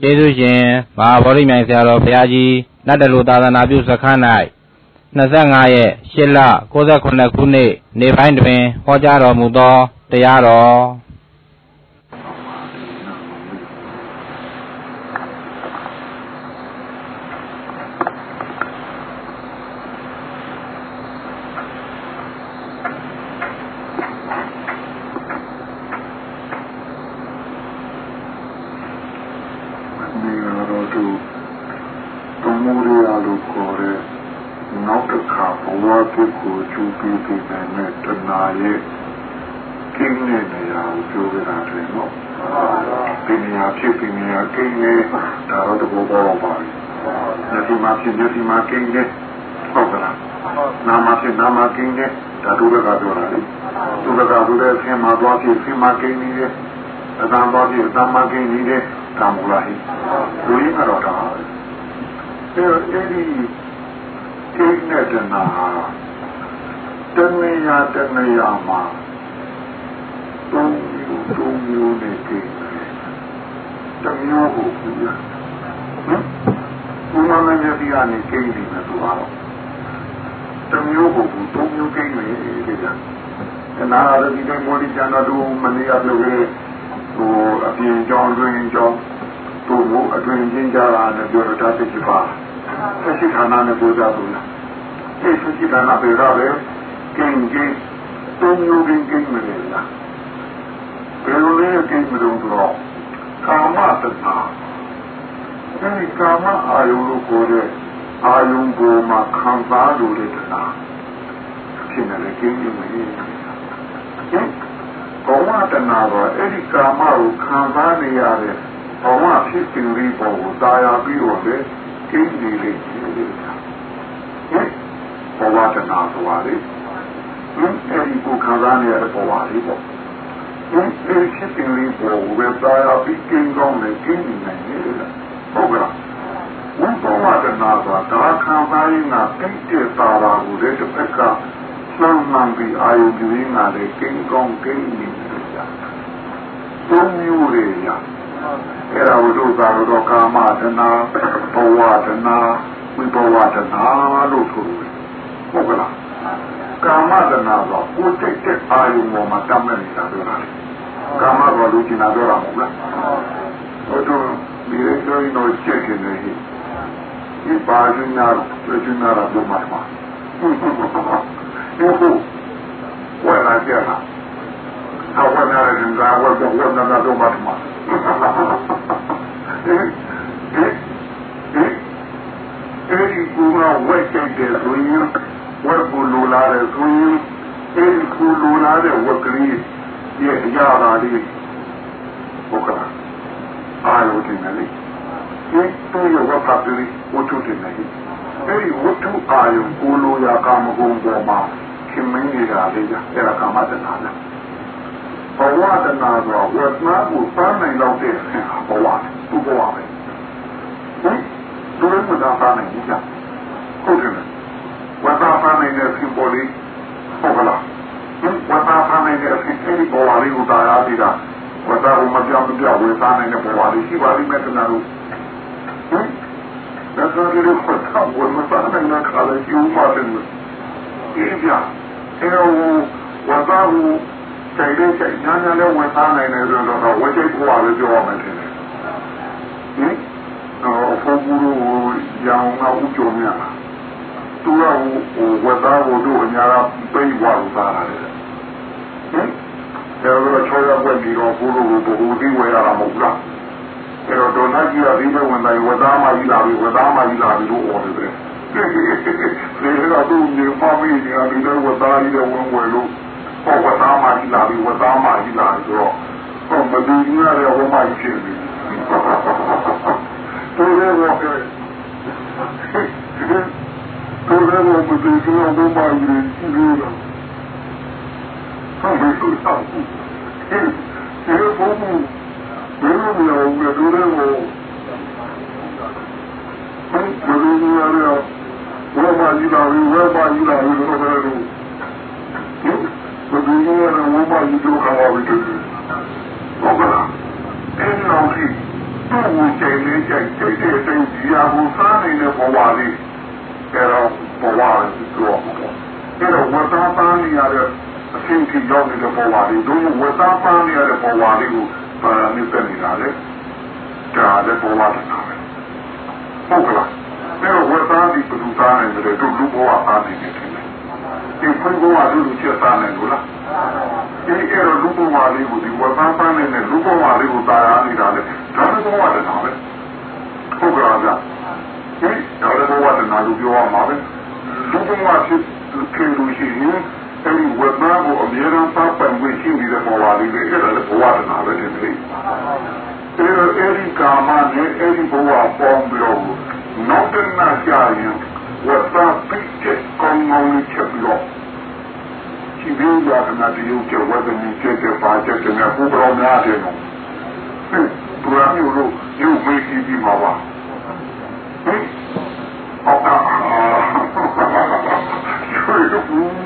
ကျေးဇူးရှင်မဟာဗောဓိမြိုင်ဆရာတော်ဘုရားကြီးနတ်တလူသာသနာပြုစခန်း၌25ရက်8လ69ခုနှစ်နေ့ပိုင်းတွင်ဟောကြားတော်မူသောတရားတော် ဖြစ်မျက်စိမှာကိန်းတယ်ဟုတ်ကလားနာမဖြစ်နာမကိန်းတယ်ဒါဒုရကပြောတာလေဒုရကဆိုတဲ့ဆင်းမှာသွားဖြစ်ဆင်းမှာကိန်းနေတယ်အတန်သွားဖြစ်အတန်မှာကိန်းနေတယ်ဒါမူလားဟိလူရင်းကတော့ဒါအဲအဲ့ဒီကိန်းတဲ့တနာတဏှာတဏှာမှာသုံးမျိုးသုံးမျိုးနဲ့ကိန်းတယ်တမျိုးကိုဘူးရဟမ် ဘုရားမင်းကြီးကနေကိန်းပြီးမယ်ဆိုတော့တမျိုးကိုဘူးသုံးမျိုးကိန်းမယ်ဒီကတနာရတဲ့ဒီကမောဒီကျန်တော်မနေရလို့လေဟိုအပြင်ကြောင်းတွင်ကြောင်းသူ့ကိုအတွင်ချင်းကြတာနဲ့ပြောတာသိချပါဆက်ရှိဌာနနဲ့ပြောကြလို့လားအဲဆက်ရှိဌာနပြေတော့ပဲကိန်းကိန်းသုံးမျိုးကိန်းကိန်းမယ်လားဘယ်လိုလဲကိန်းမလို့တော့ကာမတဏ္ဍာ အဲဒီကာမအာယုလို့ခေါ်တဲ့အာယုပေါ်မှာခံစားလို့တဲ့တရားဖြစ်နေတယ်ကျင်းနေမယ်ဟင်ဘောဝတနာတော့အဲ့ဒီကာမကိုခံစားနေရတဲ့ဘောဝဖြစ်စဉ်လေးပေါ်ကိုတာယာပြီးတော့လေကျင်းနေလေဟင်ဘောဝတနာဆိုတာလေဟင်အဲ့ဒီကိုခံစားနေရတဲ့ဘောဝလေးပေါ့ဟင်အဲ့ဒီဖြစ်စဉ်လေးပေါ်ကိုပဲတာယာပြီးကျင်းကောင်းနေကျင်းနေနိုင်တယ် ဟုတ်ကဲ့ဝိပဝဒနာဆိုတာဒါခံစားရင်ကတိတ်တဲ့သာလာကိုလည်းတစ်ဖက်ကလှမ်းမှန်ပြီးအာယုပြုရင်းကလည်းကိန်းကောင်းကိန်းနေတယ်ကြာသုံးမျိုးတွေညာအဲ့ဒါဝိတုသာတော့ကာမဒနာဘဝဒနာဝိဘဝဒနာလို့ဆိုတယ်ဟုတ်ကလားကာမဒနာတော့ကိုယ်တိတ်တဲ့အာယုပေါ်မှာတတ်မဲ့နေတာပြောတာကာမကလူကျင်တာပြောတာမဟုတ်လားဟုတ်တော့ဒီလိုဆိုရင်တော့ချက်နေတယ် ဒီပါရင်းနာပြင်းနာရတော့မှာမှာဟုတ်ဟုတ်ဝယ်လာကြတာအဝနာရတဲ့ဇာဝတ်တော့ဝတ်နာတော့မှာမှာ အဲဒီကူကဝက်ကြိုက်တယ်ဆိုရင်ဝက်ကိုလိုလာတယ်ဆိုရင်အဲဒီကူလိုလာတဲ့ဝက်ကလေးရဲ့အရာပါလေးဟုတ်ကဲ့အာရုံတင်တယ်လေဒီတို့ရဝတ်ပါပြီဝတ္ထုတင်တယ်အဲဒီဝတ္ထုအာရုံကိုလိုရာကာမဂုဏ်ပေါ်မှာခင်မင်းနေတာလေးကအဲ့ဒါကာမတဏှာလားဘဝတဏှာဆိုဝတ်နာကိုပန်းနိုင်တော့တဲ့ဘဝသူ့ဘဝပဲဟင်သူလည်းမသာပန်းနိုင်ဘူးကြာဟုတ်တယ်ဝတ်သားပန်းနိုင်တဲ့ဖြစ်ပေါ်လေးဟုတ်ကလားဝတ်သားပန်းနိုင်တဲ့ဖြစ်အဲဒီဘဝလေးကိုတာယာပြီးတာဝတ်သား ကိုမပြောင်းမပြောင်းဝေသားနိုင်တဲ့ဘဝလေးရှိပါလိမ့်မယ်တနာလို့ဟင်ဒါဆိုရင်ဝတ်သားဝတ်မသားနိုင်တဲ့ခါလေးယူမှတယ်ဒီပြအဲတော့ဝတ်သားကိုချိန်လေးချိန်ညာညာလေးဝတ်သားနိုင်တယ်ဆိုတော့ဝတ်ချိတ်ဘဝလေးပြောရမယ်ထင်တယ်ဟင်တော့ဖုန်းဘူးကိုရောင်ငါဥကြုံရသူကဝတ်သားကိုတို့အများကပိတ်သွားလို့သားရတယ်ဟင်အဲတော့ ချောရပွက်ပြီးတော့ဘုလိုကိုဘုဒီဝဲရတာမဟုတ်လားအဲတော့ဒေါ်လာကြီးကဒီဘက်ဝင်တိုင်းဝသားမကြီးလာပြီဝသားမကြီးလာပြီလို့ဟောတယ်ပဲဒီကတော့သူညီမမီးညာဒီတော့ဝသားကြီးတော့ဝင်ဝဲလို့ဟောဝသားမကြီးလာပြီဝသားမကြီးလာဆိုတော့ဟောမဒီညာရဲ့ဝမကြီးဖြစ်ပြီသူလည်းတော့သူလည်းတော့မဒီညာဝမကြီးလို့ဟုတ်ပြီသူတော့ ဒီလိုဘုံဘယ်လိုမျိုးလဲသူလည်းဟိုဘယ်လိုမျိုးလဲဝဲပါကြီးလာပြီဝဲပါကြီးလာပြီတော့ဘယ်လိုဘယ်လိုမျိုးလဲဝဲပါကြီးတို့ခါပါပြီတူဟုတ်ကလားအဲ့လောက်ကြီးသူ့ကိုချိန်နေချိန်စိတ်တဲ့စိတ်ဒီဟာကိုစားနေတဲ့ဘဝလေးအဲ့တော့ဘဝကိုပြောမှာပေါ့အဲ့တော့ဝတ်သားပန်းနေရတဲ့ အဆင့်ကြီးရောက်နေတဲ့ဘဝလေးတို့ဝတ်သားပန်းနေရတဲ့ဘဝလေးကိုပါရမီတက်နေတာလေဒါလည်းဘဝတနာပဲဟုတ်ကလားအဲ့တော့ဝတ်သားဒီပုဒ်သားနေတယ်တို့လူဘဝအားနေတယ်ဒီခွင့်ဘဝလူလူချက်သားနေလို့လားဒီအဲ့တော့လူဘဝလေးကိုဒီဝတ်သားပန်းနေတဲ့လူဘဝလေးကိုတာယာနေတာလေဒါလည်းဘဝတနာပဲဟုတ်ကလားဗျဟင်ဒါလည်းဘဝတနာလို့ပြောရမှာပဲလူဘဝဖြစ်ဖြစ်လို့ရှိရင် အဲဒီဝတ်သားကိုအမြဲတမ်းပတ်ပံ့ဝင်ရှိနေတဲ့ဘဝလေးလေအဲ့ဒါလည်းဘဝတနာပဲတဲ့လေအဲ့တော့အဲဒီကာမနဲ့အဲဒီဘဝပေါင်းပြီးတော့နောက်တနာကြရင်ဝတ်သားပိတ်တဲ့ကောင်းကောင်းလေးချက်ပြီးတော့ဒီလိုရတဲ့တရုပ်ကျဝတ်တဲ့ကျတဲ့ပါချက်တဲ့ဘုရားများတယ်နော်ဟင်ဘုရားမျိုးလို့ရုပ်မေးကြည့်ပြီးမှာပါဟင်အော်အာဆွေးဘူးပြလိုက်ကြည့်လေဘူးလို့ဟင်ဟင်ဟင်ဒီလိုဒီလိုတော့တော့မလို့ဒီကူ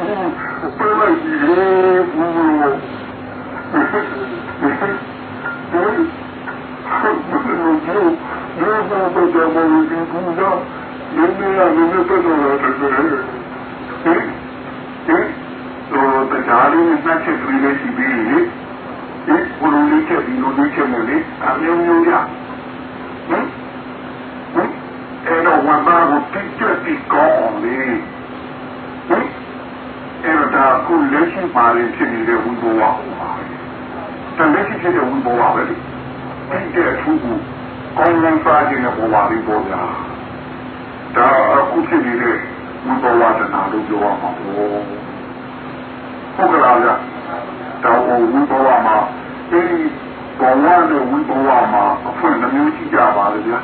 တော့နည်းနည်း အမျိုးမျိုးရဟင်ဟင်အဲ့တော့ဝန်သားကိုတိကျတိကောင်းအောင်လေဟင်အဲ့တော့ခုလက်ရှိပါရင်ဖြစ်နေတဲ့ဝိဘဝဟောပါတလက်ရှိဖြစ်တဲ့ဝိဘဝပဲလေဒီတဲ့သူကကောင်းလန်းစားခြင်းနဲ့ဘဝလေးပေါ်ကြဒါအခုဖြစ်နေတဲ့ဝိဘဝတနာလို့ပြောရမှာပေါ့ဟုတ်ကလားဗျတော့ဝိဘဝမှာအဲဒီဘဝနဲ့ဝိဘဝမှာအဖွင့်နှမျိုးရှိကြပါလေဗျာ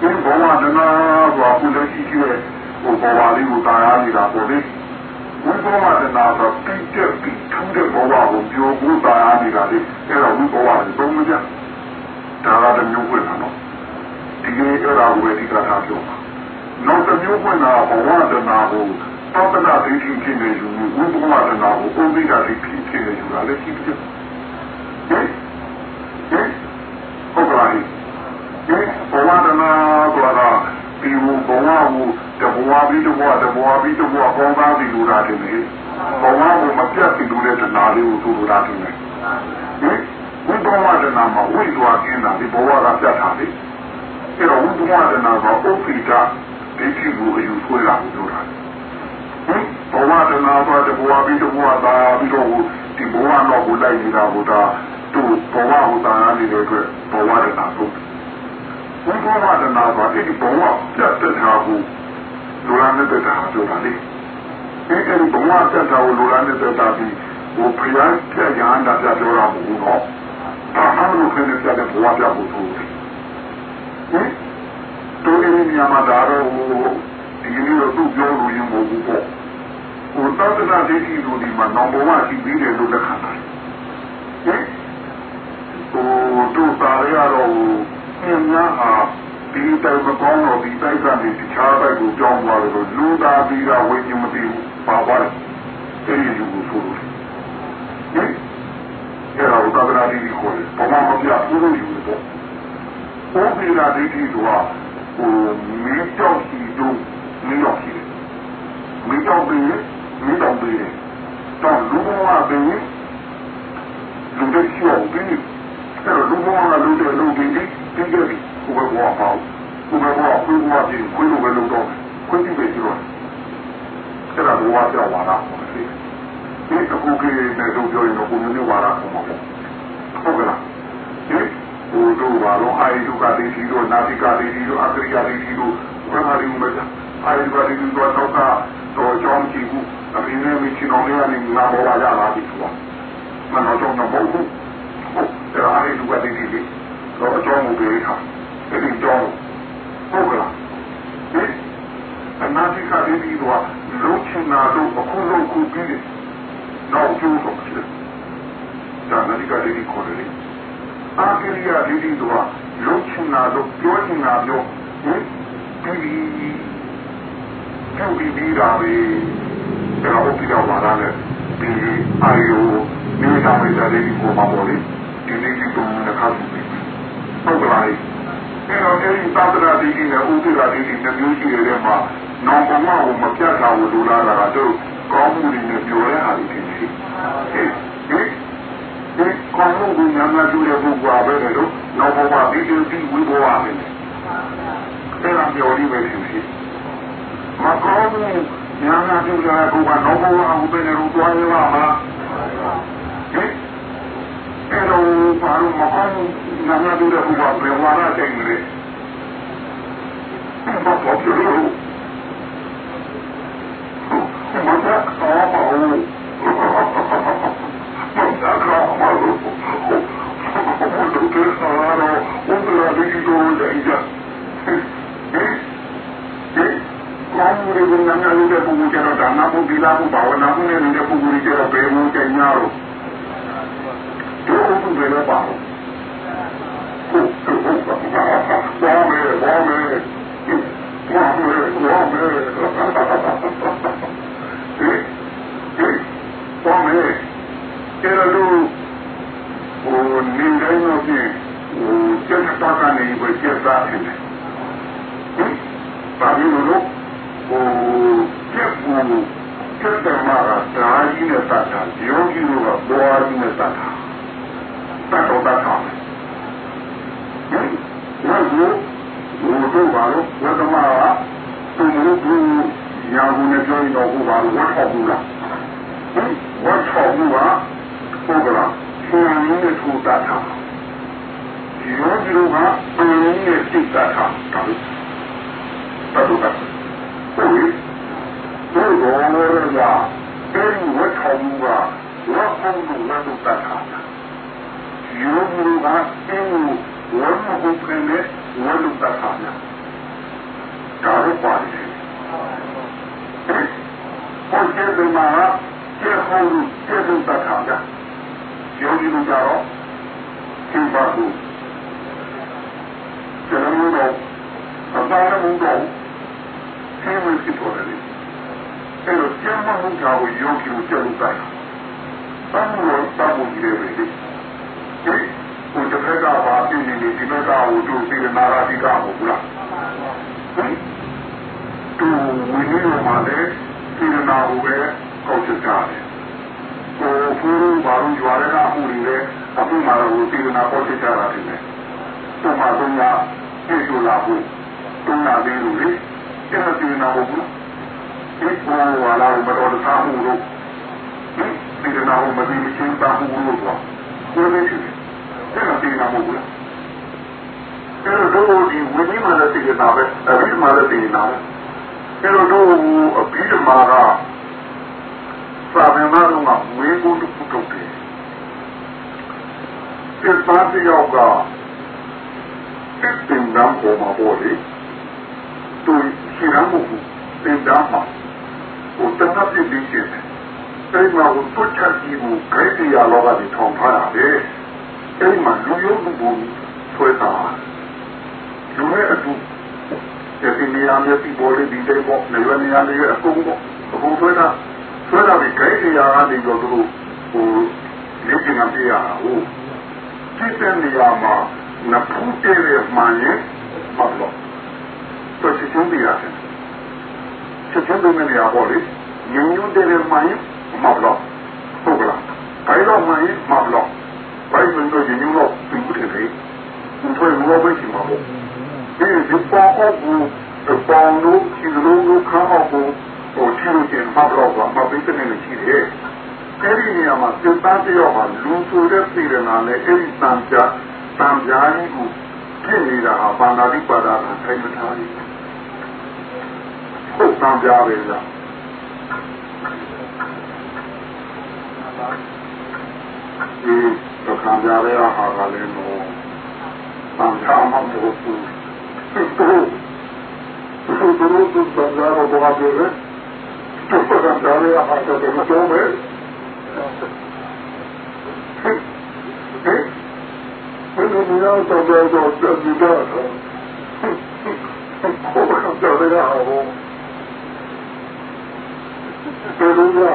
ဒီဘဝတနာကအခုလက်ရှိရှိတဲ့ဟိုဘဝလေးကိုတာယာနေတာပေါ့လေ ဝိဘဝတနာကပြည့်တဲ့ပြည့်ထူးတဲ့ဘဝကိုပြောဖို့တာယာနေတာလေအဲ့တော့ဝိဘဝကိုသုံးမကြဒါကတမျိုးဝင်တာနော်ဒီကိအဲ့ဒါကိုဒီကထားပြောပါနောက်တစ်မျိုးဝင်တာဘဝတနာကိုသောတနာဒိဋ္ဌိဖြစ်နေယူဝိပဿနာတနာကိုဥပိ္ပဒဒိဋ္ဌိဖြစ်နေယူတာလည်းရှိတယ်ဟင်ဟင်ဟုတ်ကဲ့ဟင်ဘဝတနာဆိုတာဒီဘဝကိုတ ဘဝပြီးတဘဝတဘဝပြီးတဘဝပေါင်းသားပြီးလို့တာတယ်လေဘဝကိုမပြတ်ပြီးလို့တဲ့တနာလေးကိုဆိုလိုတာတယ်ဟင်ဝိပဿနာတနာမှာဝိသွားကျင်းတာဒီဘဝကပြတ်တာလေအဲ့တော့ဝိပဿနာတနာကဥပိ္ပဒဒိဋ္ဌိကိုအယူဆွဲလာလို့တာဘဝတနာပါတဘဝပြီးတဘဝသာပြီးတော့ဒီဘဝတော့ကိုလိုက်နေတာကဒါသူ့ဘဝကိုသာနေတဲ့အတွက်ဘဝတနာဆုံးဘုဘဝတနာပါဒီဘဝပြတ်တဲ့ဟာကို လူရမ်းတဲ့တာပြောတာလေအဲဒီဘဝပြတ်တာကိုလူရမ်းတဲ့တာပြီးဟိုဖျားပြရဟန္တာပြပြောတာမဟုတ်ဘူးနော်ဒါမှမဟုတ်ခင်းတဲ့ဘဝပြဖို့ဆိုဟင်တို့ဒီနေရာမှာဒါတော့ဒီလိုတော့သူ့ပြောလို့ရင်မဟုတ်ဘူးပေါ့ဟိုသောတနာဒိဋ္ဌိတို့ဒီမှာနောင်ဘဝရှိပြီးတယ်လို့လက်ခံတာဟင်ဟိုတို့သားရတော့မြင်များဟာ ဒီတိုင်မကောင်းတော့ဒီတိုက်ကနေတခြားတိုက်ကိုကြောင်းသွားတယ်လို့လူသားပြီးတာဝိညာဉ်မသိဘူးပါပါတယ်အဲဒီလူကိုဆိုလို့ဟင်အဲ့တော့သောတနာဒိဋ္ဌိကိုဘဝမပြဘူးလို့ယူတယ်ပေါ့ဘုရားဒိဋ္ဌိတို့ကဟိုမင်းကြောက်စီတို့မင်းရောက်ရှိတယ်မင်းကြောက်ပြီးမင်းတော်ပြီးတယ်တော့လူဘဝပြီးလူတွေချောပြီးအဲ့တော့လူဘဝကလူတွေလူပြီး ဒါနာဖို့ဒီလာဖို့ဘာဝနာဖို့နေတဲ့ပုဂ္ဂိုလ်ကျတော့ဘယ်လိုကျညာလို့တို့ဘယ်လိုပါဟုတ်ဟုတ်ဟုတ်ဘာမဲဘာမဲဘာမဲဘာမဲပေါ်မယ်ကျတော့လို့ဟိုနေတိုင်းတော့ပြင်ဟိုကျက်တာကနေပဲကျက်တာတယ်ဟင်ဘာလို့လို့ဟိုကျက်ဘူးကျက်တယ်မှာဒါကြီးနဲ့တတ်တာယောဂီတို့ကဘောကြီးနဲ့တတ်တာတတ်တော့တတ်တာဟင်နောက်လို့ဟိုတို့ပါလို့ဝတ်သမားကသူ့လူဘူးညာဘူးနဲ့ပြောရင်တော့ဟိုပါလို့ဝတ်ထောက်ဘူးလားဝတ်ထောက်မှုကဟုတ်ကလားရှင်ရင်းနဲ့ထူတာထားဒီရောဒီလိုကပင်ရင်းနဲ့စိတ်တာထားတာလို့ဘာလို့လဲဘယ်လိုလဲကြာအဲဒီဝတ်ထောက်မှုကဝတ်အောင်လို့ဝတ်လို့တာထားတာဒီရောဒီလိုကအင်းဝတ်မဟုတ်ခင်နဲ့ဝတ်လို့တာထားတာဒါတော့ပါတယ်ဟုတ်ကဲ့ဒီမှာကျေဟောလို့ကျေစုတတ်တာကြယောဂီတို့ကြတော့သင်ပါဘူးကျေလုံးတော့အပါရမှုတော့ဆင်းဝင်ဖြစ်ပေါ်တယ်အဲ့တော့ကျမ်းမဟုတ်တာကိုယောဂီတို့ကျေစုတတ်တာတမ်းလို့တမ်းဖို့ကြီးတယ်ပဲဒီဟိုတစ်ခါကပါပြင်းနေ နေဒီဘက်ကဟိုတို့စေနာရာတိကမဟုတ်လားဟင်သူဝိနည်းမှာလည်းစေနာဟိုပဲကောက်ချက်ကြတယ်ဟိုဖူးဘာလို့ကြွားရတာအမှုတွေလဲအခုမှတော့စေနာကောက်ချက်ကြတာတယ်လေသူ့မှာသုံးရပြည့်စုံလာဖို့သုံးရသေးလို့လေအဲ့ဒါစေနာဟုတ်ဘူးဒီဘောဝါလာမတော်တဆမှုလို့ဒီစေနာဟိုမသိချင်းတာမှုလို့တော့ဘယ်လိုရှိလဲအဲ့ဒါစေနာမဟုတ်ဘူး အဲ့တော့ဒီဝိနည်းမှလည်းစေနာပဲအဘိဓမ္မာလည်းစေနာပဲအဲ့တော့အဘိဓမ္မာကစာမင်းသားတို့ကဝေကိုတုပုတ်တယ်ဒီပါတိယောကတစ်တင်တန်းပေါ်မှာပေါ်လေသူရှိရမှုတင်တန်းမှာဟိုတနပ်ပြည့်ပြီးရှင်တယ်အဲ့မှာဟိုတွတ်ချက်ကြီးကိုဂိတ်တရားလောကကြီးထောင်ထားရတယ်အဲ့မှာလူရုပ်ဘူဆွဲတာ လူရဲ့အတူဒီနေရာမျိုးဒီပေါ်လေးဒီတဲ့ပေါ့နေရာနေရာလေးအကုန်ပေါ့အကုန်ဆွဲတာဆွဲတာဒီဂိတ်တရားကနေတော့သူတို့ဟိုလေ့ကျင့်ကြရတာဟိုဒီတဲ့နေရာမှာနဖူးတဲ့မှန်ရင်မဟုတ်တော့သူချစ်ချင်းပြရတယ်ချစ်ချင်းတဲ့နေရာပေါ့လေညညွတဲ့မှန်ရင်မဟုတ်တော့ဟုတ်ကလားအဲတော့မှန်ရင်မဟုတ်တော့ဘယ်လိုညညွတော့သူ့တဲ့လေသူ့ဘယ်လိုပဲရှိမှာပေါ့ ဒီဒီပေါ်အောင်ဘူးပေါ်လို့ဒီလိုလိုခါအောင်ဘူးဟိုချီလို့ကျင်မတော့ဘာမပိတ်တဲ့နေရှိတယ်အဲ့ဒီနေရာမှာစိတ်သားတယောက်ဟာလူဆိုတဲ့ပြည်ရနာနဲ့အဲ့ဒီတန်ကြတန်ကြကြီးကိုဖြစ်နေတာဟာဘာနာတိပါဒနာထိုင်မထားဘူးဟုတ်တန်ကြပဲလားဒီတော့ခံကြရဟာကလည်းတော့တန်ကြမှာမဟုတ်ဘူးသူတို့သူတို့တန်ကြတော့ဘာပြောလဲသူတို့တန်ကြရဟာကတော့မတော်ပဲဘ ယ်လိုမျိုးတော့တော့တော့ဒီတော့ဟုတ်ကဲ့တော့ရအောင်ဘယ်လိုလဲ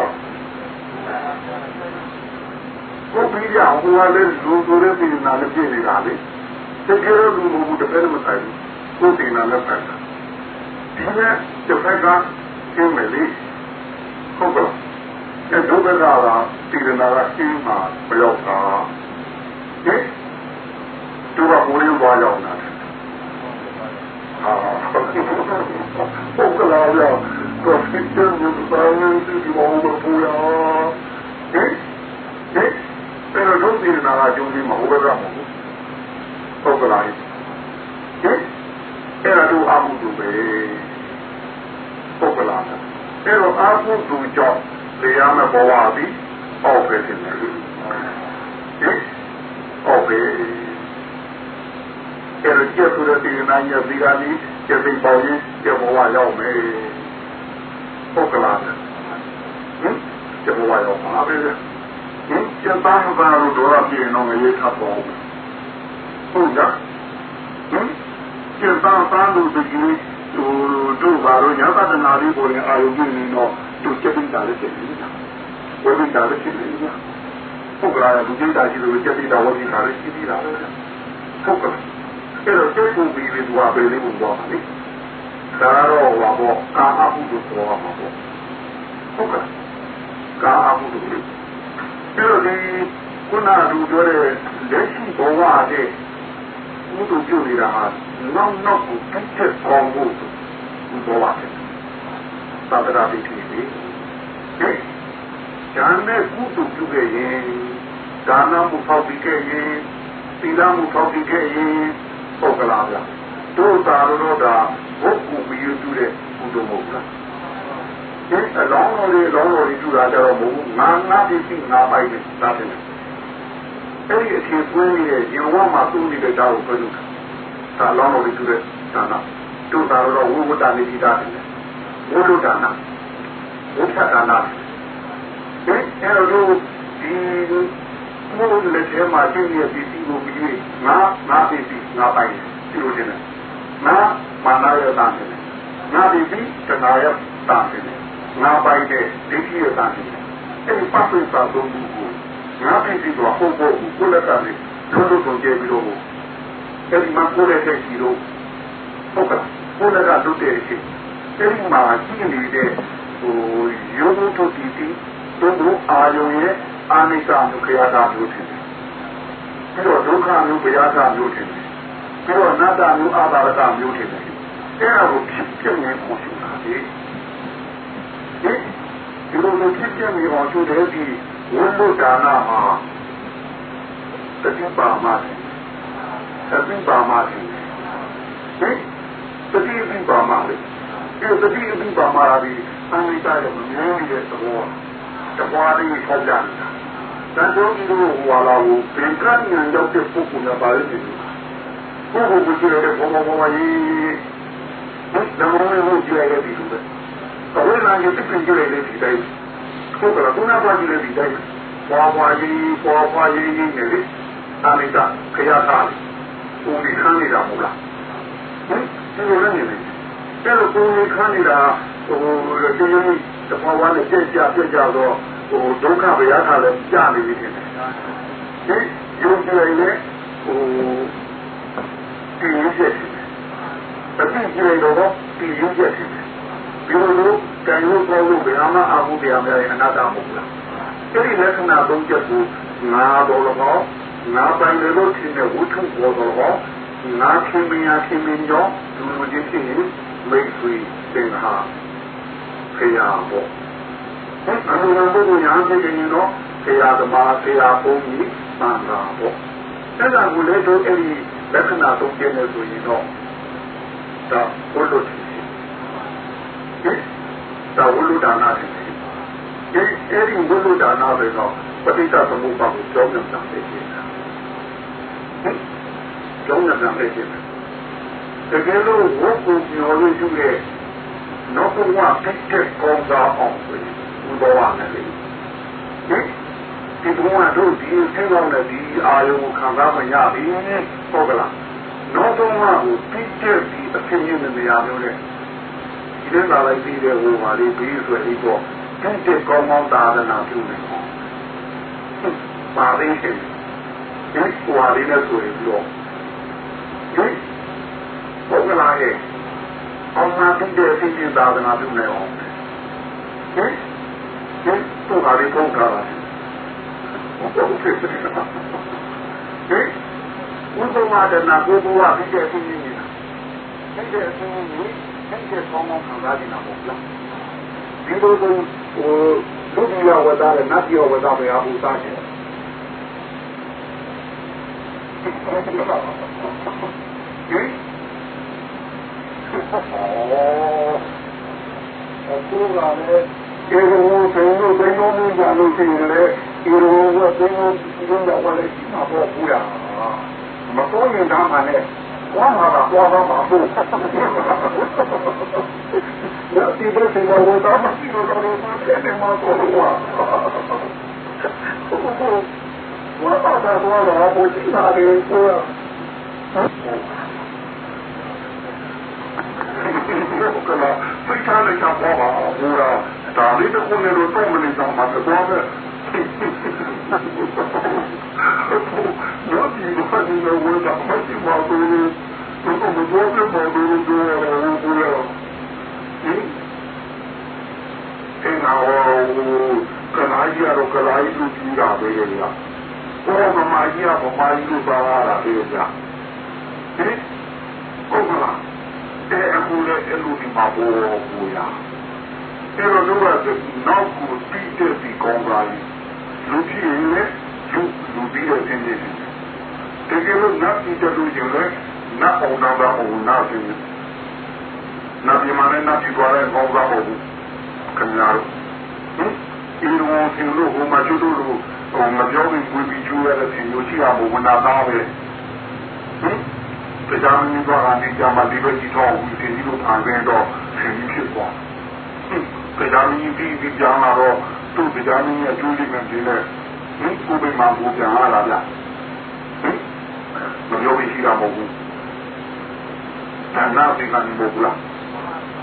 ကိုပြီးရဟိုကလည်းလူဆိုတဲ့ပြည်နာလည်းပြည်နေတာလေတကယ်လို့လူ ဘူးတစ်ဖက်မဆိုင်ဘူးကိုယ်တင်လာလက်ဖက်တာဒီမဲ့တစ်ဖက်ကကျင်းမယ်လေဟုတ်ကဲ့အဲဒုက္ခကလာပြည်နာကကျင်းမှာမရောက်တာဟင်သူကဘိုးရင်းသွားရောက်တာဟာဟုတ်ကဲ့လားတော့ဖြစ်တဲ့ဘုရားရှင်ဒီဘောဘပူရဟင်ဟင် pero ဒုက္ခနာကကျုံးပြီးမဟုတ်ကဲ့ အဲ့ဒါတို့အာဟုတုပဲပုဂ္ဂလာအဲ့တော့အာဟုတုကြောင့်တရားမဲ့ဘဝသည်အောက်ပဲဖြစ်နေတယ်ဟင်အောက်ပဲအဲ့တော့ကျေသူတဲ့ဒီနာရဒီကနေ့ကျေသိပေါင်းရင်ကျေဘဝရောက်မယ်ပုဂ္ဂလာဟင်ကျေဘဝရောက်မှာပဲဟင်ကျေသားဘာလို့တော့ပြင်းတော့ငရေထပ်ပေါ်ဟုတ်ကြဟင် ကျေသားသားလို့ဒီကြီးတို့တို့ဘာလို့ညာသဒနာလေးကိုလည်းအာယုပြုနေတော့သူစက်ပိတာလည်းဖြစ်နေတာဝိပိတာလည်းဖြစ်နေတာပုဂ္ဂလာလူကြီးတာကြီးလိုစက်ပိတာဝိပိတာလည်းရှိနေတာပဲပုဂ္ဂလာအဲ့တော့စိတ်ကိုပြီးပြီးသူကပဲလေးကိုပြောပါလေဒါတော့ဟောပေါ့ကာအမှုတို့ပြောမှာပေါ့ဟုတ်ကဲ့ကာအမှုတို့အဲ့တော့ဒီခုနကလူပြောတဲ့လက်ရှိဘဝတဲ့ဘုဒ္ဓပြုနေတာဟာ နောက်နောက်ကိုတစ်ချက်ကောင်းဖို့ဘဝတဲ့သာသနာ့ပြည်ပြည်လေးဟဲ့ဉာဏ်နဲ့ကုသိုလ်ပြုခဲ့ရင်ဒါနမှုဖောက်ပြီးခဲ့ရင်သီလမှုဖောက်ပြီးခဲ့ရင်ပုဂ္ဂလာဗျာတို့သာတော့ဒါဘုက္ခုမယူတူတဲ့ကုသိုလ်မဟုတ်လားဒီအလောင်းတော်လေးအလောင်းတော်လေးတူတာကြတော့မဟုတ်ဘူးငါငါပစ္စည်းငါပိုင်တယ်ဒါတယ်အဲ့ဒီအချင်းပွင့်နေတဲ့ရေဝမှာသူ့နေတဲ့ဓာတ်ကိုပြောလို့ ဒါအလောင်းတော်လေးတူတဲ့ဒါနတို့သာတော့ဝိဝတ္တနေတိတာတယ်ဝိလုဒါနဝိသဒါနဒီအဲ့တော့ဒီဘုရားလက်ထဲမှာကျင့်ရပစ္စည်းကိုပြီးငါငါပစ္စည်းငါပိုင်ဒီလိုတင်တယ်ငါမာနရတာတယ်ငါပစ္စည်းတဏှာရတာတယ်ငါပိုင်တဲ့ဒိဋ္ဌိရတာတယ်အဲ့ဒီပတ်သက်တာသုံးခုကိုငါပစ္စည်းတော့ဟုတ်ဖို့ကိုလက်ကလည်းသုံးလို့ဆုံးကြပြီးတော့ အဲ့ဒီမှာကိုယ်ရဲ့စိတ်ကြီးတော့ဟုတ်ကဲ့ကိုယ်ကလွတ်တဲ့အချိန်အဲ့ဒီမှာရှိနေတဲ့ဟိုယောဂထုတ်တီတီတို့ဘုအာယုံရဲ့အာနိစ္စဒုက္ခရတာမျိုးထင်တယ်ပြီးတော့ဒုက္ခမျိုးဗျာဒမျိုးထင်တယ်ပြီးတော့နတ္တမျိုးအာဘာရတမျိုးထင်တယ်အဲ့ဒါကိုဖြစ်ဖြစ်နေကိုရှိတာလေဒီဒီလိုမျိုးဖြစ်ဖြစ်နေအောင်ဆိုတဲ့ဒီဝိမုဒါနမှာတတိပါမှာတ တိပါမှာဟင်တတိပိပါမှာလေဒီတတိပိပါမှာဒီအနိစ္စရဲ့မမြင်ရတဲ့သဘောတပွားလေးထောက်ကြတာတန်တော်ကြီးတို့ဟောလာကိုပင်ကဉာဏ်ရောက်တဲ့ပုဂ္ဂိုလ်ကပါလိမ့်မယ်ပုဂ္ဂိုလ်ကိုကြည့်ရတဲ့ဘုံဘုံဘုံကြီးဘယ်လိုမျိုးကြည့်ရတဲ့ဒီလိုပဲအဝိနာရဲ့တိကျကြည့်ရတဲ့ဒီတိုင်းဟုတ်ကဲ့ခုနကကြည့်ရတဲ့ဒီတိုင်းပွားပွားကြီးပွားပွားကြီးနေလေအနိစ္စခရတာ ဦးဒီခန်းနေတာမဟုတ်လားဟင်ဒီလိုလည်းနေတယ်အဲ့လိုကိုယ်ခန်းနေတာဟိုဒီလိုတဘောဝါနဲ့ပြည့်ကြပြည့်ကြတော့ဟိုဒုက္ခဗျာခါလည်းကြာနေပြီတင်တယ်ဒီယုံကြည်ရင်လည်းဟိုဒီရည်ချက်တတိကြည်တော့ဒီရည်ချက်ဒီလိုလိုကံလို့ပေါ်လို့ဗျာမအာဟုတရားများရဲ့အနာတ္တမဟုတ်လားအဲ့ဒီလက္ခဏာသုံးချက်ကိုငါတော်တော့ ငါပိုင်လို့ထင်တဲ့ဝိထုဘောတော့ငါခင်မညာခင်မညောလူလူချင်းဖြစ်ရင်မိတ်ဆွေသင်္ဟာဖရာပေါ့အမှန်တကယ်ကိုညာဖြစ်နေတော့ဖရာသမားဖရာဘုန်းကြီးသံဃာပေါ့အဲ့ဒါကိုလည်းတို့အဲ့ဒီလက္ခဏာသုံးချက်နဲ့ဆိုရင်တော့ဒါဘုလို့ဒါဝလူဒါနာတယ်ဒီအဲ့ဒီဝလူဒါနာပဲတော့ပဋိစ္စသမုပ္ပါကိုကြောင်းနေတာဖြစ်နေတာ ကြောင်းနေတာဖြစ်နေတာတကယ်လို့ဝတ်ကိုမျောလို့ယူရဲ့နောက်ဘဝတိတ်တဲ့ကောင်းစားအောင်ဆိုရင်ဘဝနဲ့လေဒီဘဝတို့ဒီသိကောင်းတဲ့ဒီအာယုံခံစားမရပြီဟုတ်ကလားနောက်ဘဝကိုတိတ်တဲ့ဒီအဖြစ်ရင်းနေရာမျိုးနဲ့ဒီလိုလာလိုက်ပြီးတဲ့ဟိုပါလေးပြီးဆိုပြီးတော့တိတ်တဲ့ကောင်းကောင်းသာသနာပြုနေပါလိမ့်ရှင် ဒီဟိုပါလေးနဲ့ဆိုရင်တော့ကလားရဲ့အောင်မှပြီးတဲ့အသိဉာဏ်သာသနာပြုနေအောင်ဟင်ဟင်တို့ဟာလေးပုံထားတာဟုတ်ကဲ့ဟင်ဘုရားမဒနာကိုဘုရားပြီးတဲ့အသိဉာဏ်သိတဲ့အသိဉာဏ်ကိုသိတဲ့ဆောင်းကောင်းခံစားနေတာပေါ့ဗျာဒီလိုဆိုဟိုလူကြီးရဝတ်သားနဲ့နတ်ပြောဝတ်သားပဲအမှုသားတယ်ဟင် အော်အခုကလည်းေရောဘယ်လိုဘယ်လိုမျိုးကြာလို့ရှိရင်လေေရောကဘယ်လိုဘယ်လိုဝယ်လိုက်မှာပေါ့ဘူးလားမတော်ရင်ဒါမှလည်းဝမ်းမှာတော့ဝမ်းမှာပေါ့ဒါဒီဘက်ကတော့ဝတ်သားမရှိတော့တော့တယ်မှာတော့ဝါ ဝါပါတာတော့ဘာလို့ရှိတာလဲဆိုတော့ကလာဖိထားလိုက်တာပေါ့ပါဘူးလားဒါလေးတစ်ခုနဲ့တော့တော့မနေတော့မှာတော့ပဲတော့ဒီဘာဒီလိုဝတ်တာမရှိပါဘူးတော့မတော်တဲ့ဘာလို့ပြောရလဲဘူးလားဟင်အင်းအောင်ကလာကြီးရတော့ကလာကြီးလူကြီးတာပဲလေဗျာ ဘောမမကြီးကမမကြီးလူပါလာပဲဗျာဟင်ဟုတ်ကလားအဲအခုလည်းအလူဒီမှာဘောဘူရအဲတော့လူကနောက်ကိုပြီးတဲ့ဒီကောင်းပါကြီးလူကြီးရင်လည်းလူလူပြီးတဲ့သင်နေတယ်တကယ်လို့နတ်ပြီးတဲ့လူကြီးလည်းနတ်အောင်တော့အောင်နာပြီနတ်ပြမနဲ့နတ်ပြီးသွားတဲ့ကောင်းစားမဟုတ်ဘူးခင်ဗျားတို့ဟင်ဒီလိုသင်လို့ဟိုမှာကျွတ်လို့ ဟိုမပြောပြီးဝင်ပြီးကျူရတဲ့သင်မျိုးရှိအောင်ဘဝနာသားပဲဟင်တရားမင်းတို့ကနေကြမှာဒီလိုကြည့်တော့ဒီသင်ကြီးတို့ထားခဲ့တော့သင်ကြီးဖြစ်သွားတရားမင်းပြီးပြီးကြောင်းလာတော့သူ့တရားမင်းရဲ့ကျူးလိမ့်မယ်ဒီနဲ့ဟင်ကိုယ်ပဲမှာဘူပြန်လာတာဗျဟင်မပြောပြီးရှိတာမဟုတ်ဘူးတဏှာသိကနေမဟုတ်ဘူးလား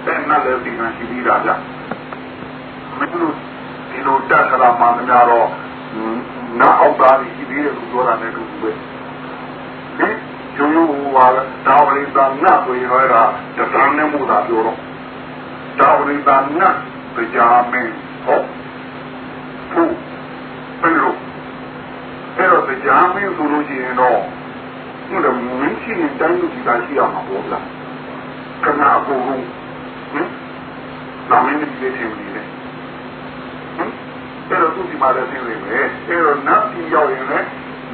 တဏှာလည်းသိနေရှိပြီးတာဗျမင်းတို့ဒီလိုတက်ခလာမှမများတော့ နားအောက်သားရှိသေးတယ်လို့ပြောတာနဲ့တူပဲဟင်ကျိုးရိုးဟိုပါဒါဝရိသနာကိုရောတာတသန်းနဲ့မှုတာပြောတော့ဒါဝရိသနာတရားမင်းဟုတ်ဖို့ဘယ်လိုအဲ့တော့တရားမင်းဆိုလို့ရှိရင်တော့ဘုရားမင်းရှိရင်တိုင်းလူကြီးကရှိရမှာပေါ့လားကနာကိုဟင်နာမည်ကြီးတဲ့ရှင်ကြီးလေ အဲ့တော့သူဒီမှာလည်းသိနေမယ်အဲ့တော့နတ်ပြည်ရောက်ရင်လည်း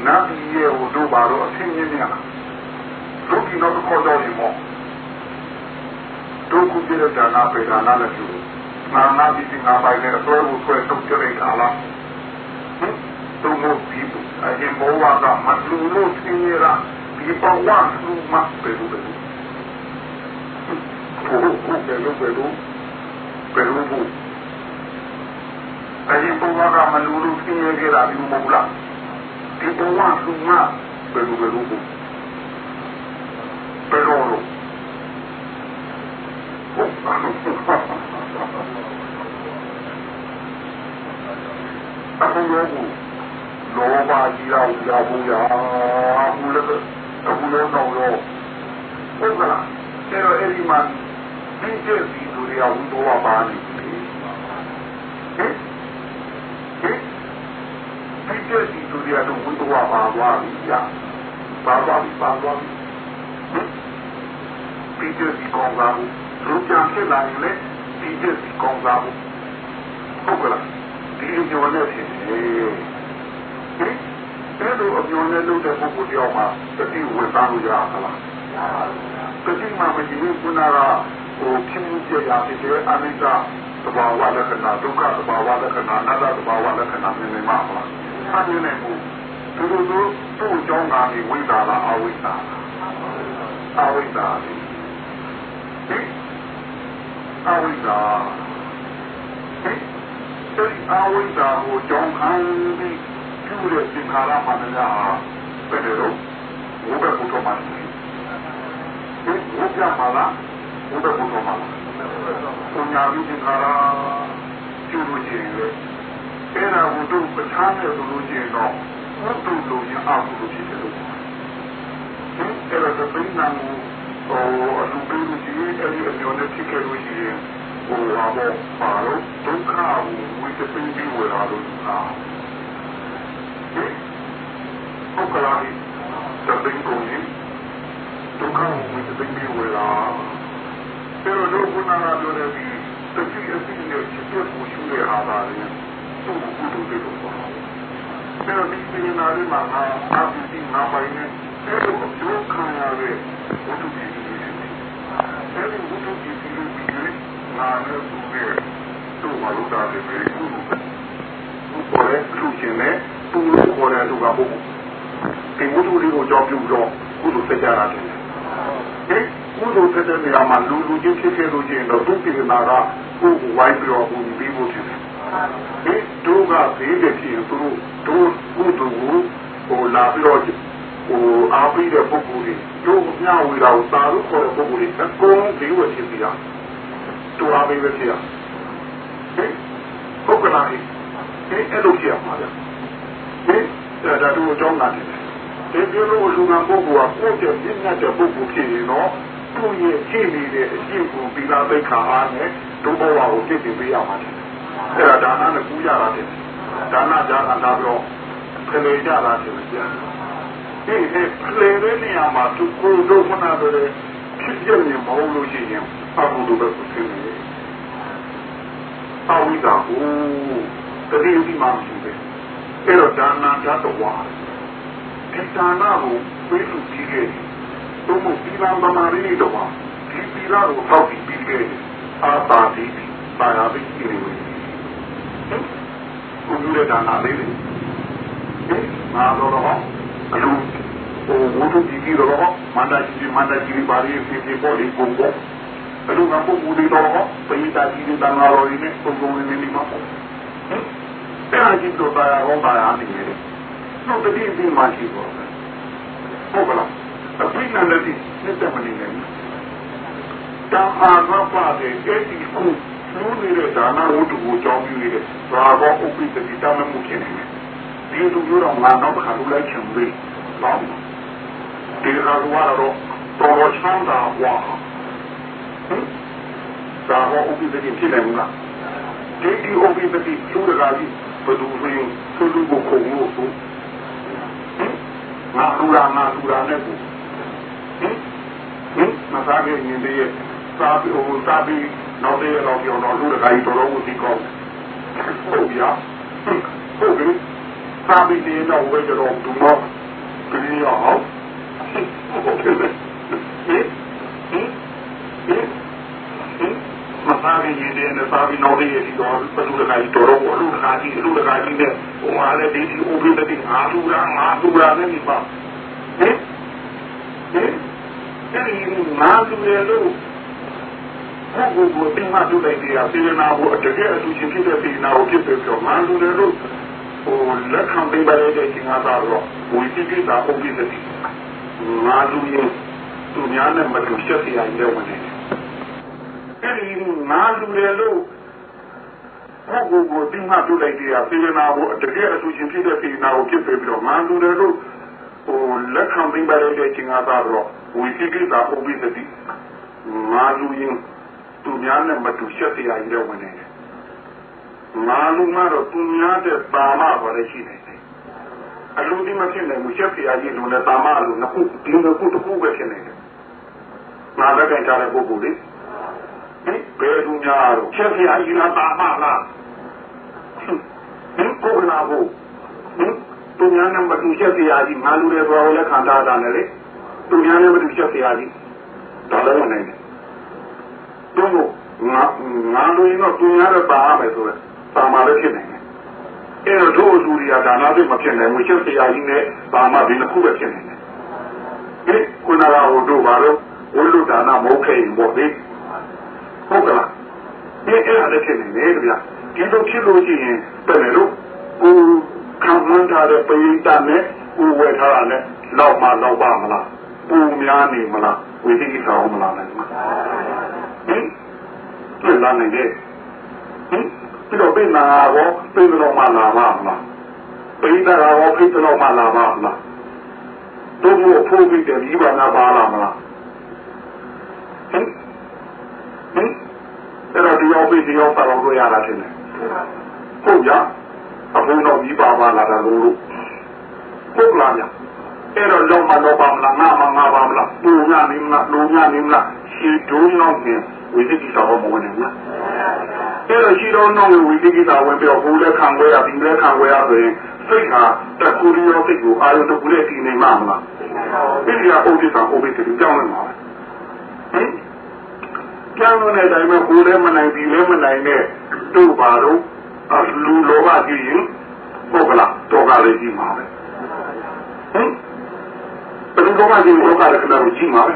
နတ်ပြည်ရဲ့ဟိုတို့ပါတော့အသင်းကြီးများလူကြီးတော့ခေါ်တော့ဒီမောတို့ခုပြတဲ့ဒါနာပေဒါနာလည်းပြုလို့နာနာပြီးငါပိုင်နဲ့ဆွဲဖို့ဆွဲထုတ်ကြလိုက်တာလားသူမို့ပြီးအရင်ဘောဝကမလူလို့သင်ရတာဒီပေါ်ဝါလူမပဲလို့ပဲဟုတ်ဟုတ်တယ်လို့ပဲလို့ပဲလို့ဘူး အရင်ဘဝကမလူလူဆင်းရဲခဲ့တာဒီမဟုတ်လားဒီဘဝသူမဘယ်လိုဘယ်လိုဘူးဘယ်လိုလို့အခုရောလောဘကြီးရာဝါဘူးရာဘူးလည်းအခုရောတော့ရောဟုတ်ကလားအဲ့တော့အဲ့ဒီမှာဒီကျစီတို့ရဝိတော်ပါနေဟင်ဒီကျ စီတို့ရတော့ဝိတော်ပါသွားပြီကြာပါသွားပြီပါသွားပြီဒီကျစီကောင်းစားဘူးလူကြံဖြစ်လာရင်လည်းဒီကျစီကောင်းစားဘူးဟုတ်ကလားဒီလိုပြောနေဖြစ်နေဟင်အဲ့လိုအပြောနဲ့လုပ်တဲ့ပုဂ္ဂိုလ်တယောက်မှာတတိဝင်သားလို့ရသလားတတိမှမရှိဘူးခုနကဟိုဖြစ်မှုကြရာဖြစ်တဲ့အနိစ္စသဘာဝလက္ခဏာဒုက္ခသဘာဝလက္ခဏာအနတ္တသဘာဝလက္ခဏာမြင်နေမှာမလား အဲ့ဒီနဲ့ကိုသူတို့တို့သူ့အကြောင်းကနေဝိသလားအဝိသလားအဝိသလားဟင်အဝိသဟင်အဲဒီအဝိသကိုကြောင်းခံပြီးပြုတဲ့သင်္ခါရမှန်များပဲလို့ဘုရားဘုရားမှာဒီဘုရားမှာလားဘုရားဘုရားမှာဘုညာပြီးသင်္ခါရပြုလို့ရှိရင်လေ အဲ့ဒါဘုတို့ပဋ္ဌာန်းနဲ့ဆိုလို့ရှိရင်တော့ဘုတို့လိုရင်အဘုတို့ဖြစ်တယ်လို့ဟင်အဲ့ဒါသပိနာကိုဟိုအလူပဟိုဟာပေါ့ပါတော့ဒုက္ခကိုဝိတ္တိပြီးဝေလာလို့ဟာဟင်ဟုတ်ကလားတပင်းကုန်ရင်ဒုက္ခကိုဝိတ္တိပြီးဝေလာ pero တို့ကနာပြောတယ်ဒီတတိယစီနဲ့ချစ် တဲ့ကိုရှိတဲ့အားသာရင်သူ့ကိုကုသိုလ်တွေလို့ပါ pero ဒီဒီနာရီမှာအာဘီဒီနာပိုင်နဲ့အဲ့လိုဒုက္ခရတဲ့ဝိတ္တိပြီးအဲ့ဒီဝိတ္တိပြီးပြီးနာနဲ့သူနဲ့သူ့မှာလို့တာတယ်ပဲကုသိုလ်ဘုပေါ်တဲ့သူချင်းနဲ့သူ့ကိုခေါ်တဲ့သူကဘုဒီဝိတ္တိလေးကိုကြောက်ပြုတော့ကုသိုလ်စကြတာတယ်ဟဲ့ကုသိုလ်စတဲ့နေရာမှာလူလူချင်းဖြစ်ခဲ့လို့ချင်းတော့သူ့ပြည်နာကကိုယ်ကိုဝိုင်းပြီးတော့ဘုံပြီးဖို့ ဖြစ်တယ်ဒီတို့ကဘေးတဲ့ဖြစ်သူတို့တို့ကုသိုလ်ကိုဟိုလာပြီးတော့ဟိုအားပြီးတဲ့ပုဂ္ဂိုလ်တွေတို့ညဝေတာကိုသာလို့ခေါ်တဲ့ပုဂ္ဂိုလ်တွေအကုန်လုံးဘေးဝဖြစ်စီတာတူအားပေးပဲဖြစ်ရဟင်ပုဂ္ဂလာကြီးဒီအဲ့လိုဖြစ်ရမှာဗျဟင်ဒါဒါတို့အကြောင်းနာတယ်ဒီပြောလို့လူကပုဂ္ဂိုလ်ကကိုယ့်ရဲ့ပြည့်ညတ်တဲ့ပုဂ္ဂိုလ်ဖြစ်ရင်တော့သူ့ရဲ့ရှိနေတဲ့အရှိကိုပြီးလာသိခါအားနဲ့ဒုဘဝကိုပြည့်ပြည့်ပေးရမှာတယ် အဲ့ဒါဒါနနဲ့ကူးရတာတယ်ဒါနကြာကလာပြီးတော့ခလေကြတာတယ်ပြန်ဒီဟဲ့လေတဲ့နေရာမှာသူကိုယ်တို့ခဏတည်းဖြစ်ပြနေမဟုတ်လို့ရှိရင်အဘုဒ္ဓဘက်ကိုဆင်းနေအဝိဒါဟုတတိယဒီမှာရှိတယ်အဲ့တော့ဒါနဓာတ်တော်ဒီဒါနကိုပြေးလို့ပြီးခဲ့တယ်တို့မပြီးလာမမာရီတော့ဒီပြီးလာကိုထောက်ပြီးပြီးခဲ့တယ်အာတာတိပါရပိကိနေဝ င်ကိုယူရဒါနာလေးလေငါတော့တော့အလူဟိုဝုဒ္ဓကြီးကြီးတော့မန္တကြီးမန္တကြီးပါရီဖြစ်ဖြစ်ပေါ်ဒီပုံပေါ်အလူကပုံမူဒီတော့ပိတာကြီးတန်လာရောင်းနေပုံပုံနေနေမှာပေါ့အဲ့ဒါကြီးတော့ပါရောပါရနေတယ်တော့တတိယဒီမှာရှိတော့ဟုတ်ကလားအပိနန္တိနဲ့တမနေနေတာအာရပါတဲ့အဲ့ဒီကို လူနေတဲ့ဒါနဝတ္ထုကိုကြောင်းပြနေတဲ့ဘာဘောဥပိတတိတမမှုဖြစ်နေတယ်ဒီလူမျိုးတော့ငါတော့ခါလူလိုက်ချင်ပြီတော့ဒီဟာကတော့တော်ချမ်းသာဝါဒါဘောဥပိတတိဖြစ်နေမှာဒီဒီဥပိတတိသူတကားကြီးဘယ်သူဆိုရင်သူလူကိုခုံလို့ဆိုငါလူရာငါလူရာနဲ့ကိုဟင်ဟင်မစားခဲ့ရင်တည်းစားပြီးဟိုစားပြီး နောက်တည်းတော့ပြောတော့လူတကားကြီးတော်တော်ကိုဒီကောင်းဟုတ်ပြဟုတ်ပြီစားပြီးနေတော့ဝဲကြတော့ဒူတော့ပြီးရအောင်ဟုတ်ကဲ့ဟင်ဟင်ဟင်မစားရင်ရင်နဲ့စားပြီးနောက်တည်းဒီတော့ဘယ်လိုလဲတော်တော်လူတကားကြီးလူတကားကြီးနဲ့ဟိုအားလည်းဒီဒီဥပဒေတိငါလူရာငါလူရာနဲ့ဒီပါဟင်ဟင်အဲ့ဒီငါလူရဲ့လို့ ဘုရားကိုတင်မတူလိုက်တယ်စေနာကိုတကယ်အတူချင်းဖြစ်တဲ့စေနာကိုဖြစ်ပြီးတော့ငါလူရဲ့လို့ဟိုလက်ခံပေးပါတဲ့ချင်းအားသာတော့ဝိသိကိတာဥပဒေတိငါလူရဲ့သူများနဲ့မတူချက်စရာကြီးတဲ့ဝင်နေတယ်အဲ့ဒီငါလူရဲ့လို့ဘုရားကိုတင်မတူလိုက်တယ်စေနာကိုတကယ်အတူချင်းဖြစ်တဲ့စေနာကိုဖြစ်ပြီးတော့ငါလူရဲ့လို့ဟိုလက်ခံပေးပါတဲ့ချင်းအားသာတော့ဝိသိကိတာဥပဒေတိငါလူရင် သူများနဲ့မတူချက်တရားကြီးတဲ့ဝင်နေတယ်။ငါလူမှတော့သူများတဲ့ပါမပေါ်လည်းရှိနေတယ်။အလူဒီမဖြစ်နိုင်ဘူးချက်တရားကြီးလူနဲ့ပါမလူနှစ်ခုဒီနှစ်ခုတစ်ခုပဲဖြစ်နေတယ်။ငါလည်းကြိုက်တဲ့ပုဂ္ဂိုလ်လေးဟင်ဘယ်သူများတော့ချက်တရားကြီးလားပါမလားဟင်ကိုယ်နာဖို့ဟင်သူများနဲ့မတူချက်တရားကြီးငါလူတွေသွားလည်းခံထားတာနဲ့လေသူများနဲ့မတူချက်တရားကြီးဒါလည်းဝင်နေ တယ်တို့ငါငါတို့ရင်တော့သူများတော့ပါရမယ်ဆိုတော့ပါမှာလည်းဖြစ်နေတယ်။အဲတော့တို့လူတွေကဒါနာတွေမဖြစ်နိုင်ဘူးချက်တရားကြီးနဲ့ပါမှာဒီတစ်ခုပဲဖြစ်နေတယ်။ဒီခုနကဟိုတို့ဘာလို့ဝိလူဒါနာမဟုတ်ခဲ့ရင်ပေါ့လေ။ဟုတ်ကလား။ဒီအဲ့ဒါလည်းဖြစ်နေတယ်ဗျာ။ဒီလိုဖြစ်လို့ရှိရင်ပဲလေလို့ကိုခံမှန်းထားတဲ့ပိဋကနဲ့ကိုဝယ်ထားတာနဲ့လောက်မှလောက်ပါမလား။ပူများနေမလားဝိသိကိဆောင်မလားလည်း ဟင်ပြန်လာနိုင်တယ်ဟင်ဒီတော့ပြင်နာရောပြင်တော့မှလာမှာမလားပိဋကရောပြင်တော့မှလာမှာမလားတို့မို့ဖို့ပြီးတယ်ဒီဘာနာပါလာမလားဟင်ဟင်အဲ့တော့ဒီရောရောက်တော့လို့ရတာထင်တယ်ဟုတ်ကြအခုတော့ဒီပါပါလာတာလို့ဟုတ်လားဗျအဲ့တော့လုံးမတော့ပါမလားငါမငါပါမလားပူညာနေမလားလူညာနေမလား ရှိဒုံနောက်နေဝိသိကိစ္စဟောမဝင်ဘူးလားအဲ့တော့ရှိတော့နောက်ဝိသိကိစ္စဝင်ပြီးတော့ဟိုလည်းခံွယ်ရဒီလည်းခံွယ်ရဆိုရင်စိတ်ဟာတကူရီရောစိတ်ကိုအာရုံတကူလေးတည်နေမှာမလားဒီကအိုဒီဆောင်အိုဘိတိကြောင်းနေမှာဟင်ကြောင်းနေတဲ့အချိန်မှာဟိုလည်းမနိုင်ဒီလည်းမနိုင်နဲ့တို့ပါတော့အလူလောဘကြည့်ရင်ဟုတ်ကလားတော့ကလေးကြည့်မှာပဲဟင်ဘယ်လိုမှကြည့်တော့ကလည်းခဏကြည့်မှာပဲ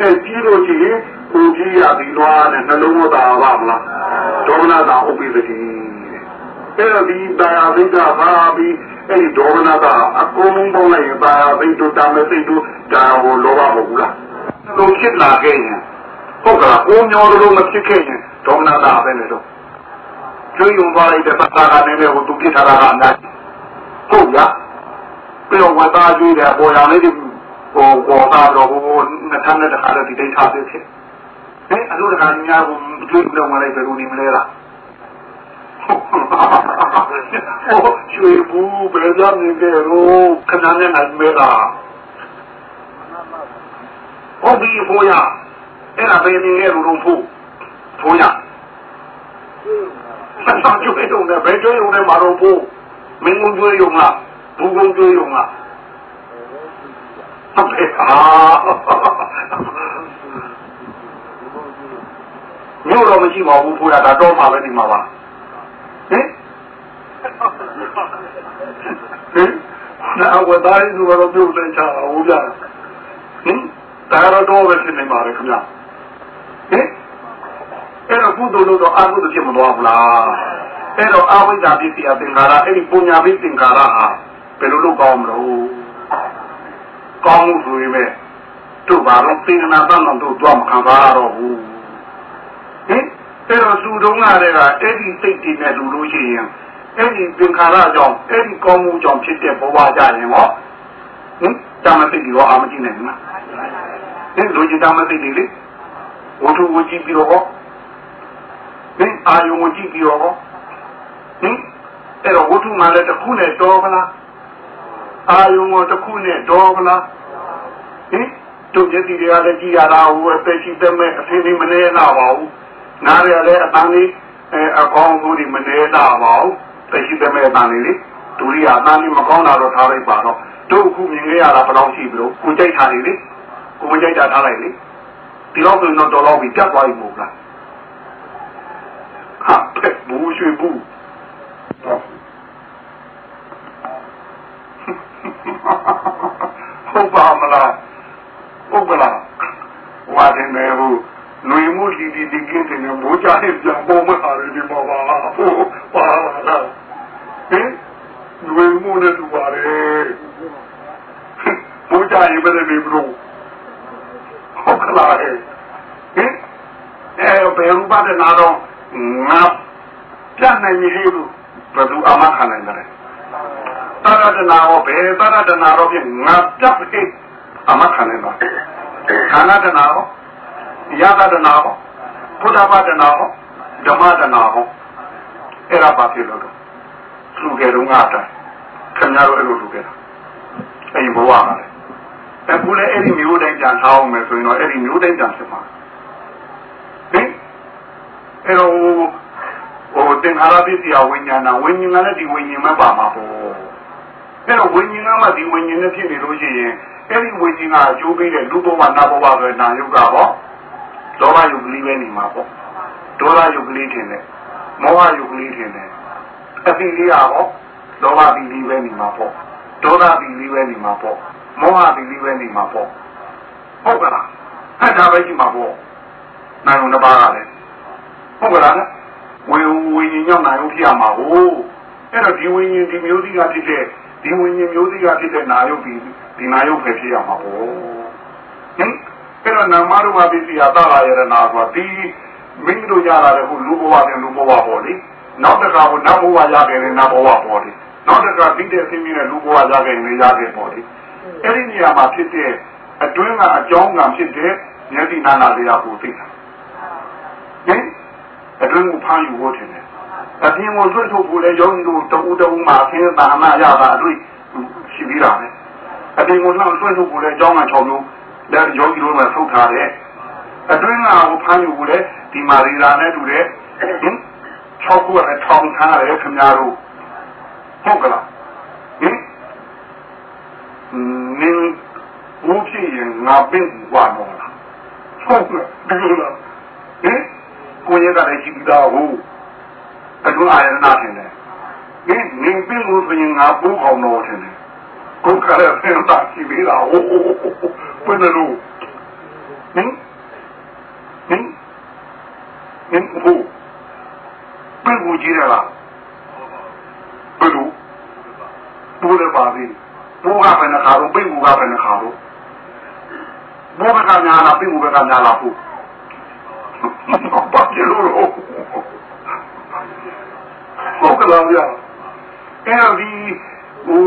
အဲကြည့်လို့ကြည့်ရင်ဟိုကြည့်ရပြီးတော့နဲ့နှလုံးမသားပါမလားဒေါမနတာဥပိသတိအဲ့တော့ဒီတရားသိတာပါပြီးအဲ့ဒီဒေါမနတာအကုန်လုံးပေါင်းလိုက်ရင်တရားသိတို့တာမသိတို့ဒါဟိုလောဘမဟုတ်ဘူးလားလို့ဖြစ်လာခဲ့ရင်ဟုတ်ကလားကိုမျိုးတို့မဖြစ်ခဲ့ရင်ဒေါမနတာပဲလေတော့ကျွေးယုံသွားလိုက်တဲ့သတ္တကနဲ့ဟိုသူပြစ်ထားတာကအများဟုတ်ရပြီးတော့ဝတ်သားကျွေးတယ်ပေါ်ရလေးဒီ ဟိုပေါ်သားတော့ဟိုနှစ်ထပ်နဲ့တစ်ခါတော့ဒီတိတ်ထားသေးဖြစ်ဟဲ့အလို့တခါများကိုကျွေးလို့မလိုက်ဘယ်လိုနေမလဲလားဟုတ်ကျွေးဘူးဘယ်ကြမ်းနေကြရောခဏနဲ့နိုင်မဲလားဟုတ်ပြီဖိုးရအဲ့ဒါဘယ်နေလဲလို့ဖို့ဖိုးရဆက်ဆောင်ကျွေးတော့ဘယ်ကျွေးရုံနဲ့မတော်ဖို့မင်းကကျွေးရုံလားဘူးကကျွေးရုံလား ဟုတ်ကဲ့အာမြို့တော့မရှိပါဘူးဖိုးရဒါတော့မှာပဲဒီမှာပါဟင်ဟင်နာဝတိုင်းသူကတော့ပြုတ်လဲချတာဟုတ်ကြဟင်ဒါတော့တော့ပဲဖြစ်နေပါလေခင်ဗျဟင်အဲ့တော့ကုသိုလ်လို့တော့အကုသိုလ်ဖြစ်မသွားဘူးလားအဲ့တော့အဝိဇ္ဇာပစ္စည်းအသင်္ခါရအဲ့ဒီပုညာပိသင်္ခါရဟာဘယ်လိုလုပ်ကောင်းမလို့ ကောင်းမှုဆိုရင်ပဲတို့ဘာလို့သင်္ကနာတန်းတော့တော့မခံပါတော့ဘူးဟင်အဲ့တော့သူတို့ကလည်းအဲ့ဒီစိတ်တည်နေလူလို့ရှိရင်အဲ့ဒီသင်္ခါရကြောင့်အဲ့ဒီကောင်းမှုကြောင့်ဖြစ်တဲ့ဘဝကြရင်ဟောဟင်တမသိပြီးတော့အာမကြည့်နိုင်ဘူးလားဟင်လူကြီးတမသိတယ်လေဝတ္ထုဝကြည့်ပြီးတော့ဟောဟင်အာယုံဝကြည့်ပြီးတော့ဟောဟင်အဲ့တော့ဝတ္ထုမှလည်းတစ်ခုနဲ့တော်မလား အာယုံကတစ်ခုနဲ့တော်မလားဟင်တို့မျက်စိတွေကလည်းကြည့်ရတာဟိုအသက်ရှိသက်မဲ့အသေးသေးမနေလာပါဘူးနားရလည်းအတန်းလေးအဲအကောင်းဆုံးဒီမနေလာပါဘူးသက်ရှိသက်မဲ့အတန်းလေးလေဒုရိယာအတန်းလေးမကောင်းတာတော့ထားလိုက်ပါတော့တို့အခုမြင်ခဲ့ရတာဘယ်လောက်ရှိပြီလို့ကိုကြိုက်တာလေကိုမကြိုက်တာထားလိုက်လေဒီတော့ဆိုတော့တော်တော့ပြီးပြတ်သွားပြီမို့လားဟာဖက်ဘူးရွှေဘူး ဟုတ်ပါမလားဟုတ်ကလားဝါတယ်နေဘူးလူမှုဒီဒီဒီကင်းတယ်မိုးကြရင်ပြန်ပေါ်မှာတယ်ဒီမှာပါဟုတ်ပါလားဟင်လူမှုနဲ့တူပါတယ်မိုးကြရင်ဘယ်လိုနေမလို့ဟုတ်ကလားဟင်အဲဘယ်ရူပတဲ့နာတော့ငါပြနိုင်ပြီလို့ဘယ်သူအမခံနိုင်တယ် တရတနာရောဘယ်တရတနာရောဖြင့်ငါပြတ်ပြီအမခံနိုင်ပါခန္ဓာတနာရောယသတနာရောဘုဒ္ဓဘာတနာရောဓမ္မတနာရောအဲ့ဒါပါဖြစ်လို့တော့လူကြတော့ငါတိုင်းခင်ဗျားတို့အဲ့လိုလူကြတာအဲ့ဒီဘဝကလည်းအခုလည်းအဲ့ဒီမျိုးတိုင်းကြံထားအောင်မယ်ဆိုရင်တော့အဲ့ဒီမျိုးတိုင်းကြံဖြစ်မှာဟင်အဲ့တော့ဟိုသင်္ခါရပစ္စည်းဝိညာဏဝိညာဉ်ကလည်းဒီဝိညာဉ်မှာပါမှာပေါ့ အဲ့တော့ဝိညာဉ်ကမှဒီဝိညာဉ်နဲ့ဖြစ်နေလို့ရှိရင်အဲ့ဒီဝိညာဉ်ကအကျိုးပေးတဲ့လူဘဝနာဘဝဆိုတဲ့နာယုတ်ကပေါ့ဒေါသယုတ်ကလေးပဲနေမှာပေါ့ဒေါသယုတ်ကလေးထင်တယ်မောဟယုတ်ကလေးထင်တယ်အပိလေးอ่ะပေါ့ဒေါသပိလေးပဲနေမှာပေါ့ဒေါသပိလေးပဲနေမှာပေါ့မောဟပိလေးပဲနေမှာပေါ့ဟုတ်ကလားအဲ့ဒါပဲရှိမှာပေါ့နိုင်ုံတစ်ပါးကလည်းဟုတ်ကလားဝေဝိညာဉ်ရောက်နိုင်အောင်ဖြစ်ရမှာဟုတ်အဲ့တော့ဒီဝိညာဉ်ဒီမျိုးစီကဖြစ်တဲ့ ဒီဝိညာဉ်မျိုးစီကဖြစ်တဲ့နာယုတ်ဒီဒီနာယုတ်ပဲဖြစ်ရမှာဟုတ်ဟင်အဲ့တော့နာမရူပပစ္စည်းအတာလာရနာဆိုတာဒီမင်းတို့ရလာတဲ့ဟိုလူဘဝနဲ့လူဘဝပေါ်လေနောက်တစ်ခါဟိုနတ်ဘဝရခဲ့တဲ့နတ်ဘဝပေါ်လေနောက်တစ်ခါပြီးတဲ့အင်းကြီးနဲ့လူဘဝရခဲ့နေရခဲ့ပေါ်လေအဲ့ဒီနေရာမှာဖြစ်တဲ့အတွင်းကအကြောင်းကဖြစ်တဲ့မျက်စိနာနာတရားကိုသိတာဟင်အတွင်းကိုဖမ်းယူဖို့ထင်တယ် အပြင်ကိုလွတ်ထုတ်ဖို့လဲယောဂီတို့တူတူမှဆင်းသာနာရတာအတွေ့ရှိပြီးတာပဲအပြင်ကိုလှမ်းလွတ်ထုတ်ဖို့လဲအကြောင်းက6မျိုးလက်ယောဂီတို့ကထုတ်ထားတယ်အတွင်းကကိုဖမ်းယူဖို့လဲဒီမာရီလာနဲ့တူတယ်ဟင်6ခုကလည်းထောင်ထားတယ်ခင်ဗျားတို့ဟုတ်ကလားဟင်နင်းဘူးဖြစ်ရင်ငါပင့်ဘူးပါတော့လားဟုတ်ကဲ့ဒီလိုလားဟင်ကိုရကလည်းရှိပြီးသားဟုတ် အခုအာရဏထင်တယ်ဟင်နင်းပင့်ဘူးဆိုရင်ငါပူးအောင်တော့ထင်တယ်ကိုကလည်းဆင်းတာရှိပြီးသားဟုတ်ဘယ်လိုဟင်ဟင်ဟင်ဟုတ်ပင့်ဘူးကြီးရလားဘယ်လိုပူးရပါသေးဘိုးကပဲနှခါတော့ပင့်ဘူးကပဲနှခါတော့ဘိုးဘက်ကများလားပင့်ဘူးဘက်ကများလားဟုတ်ဘာဖြစ်လို့ ဟုတ်ကလားဗျာအဲဒီဟို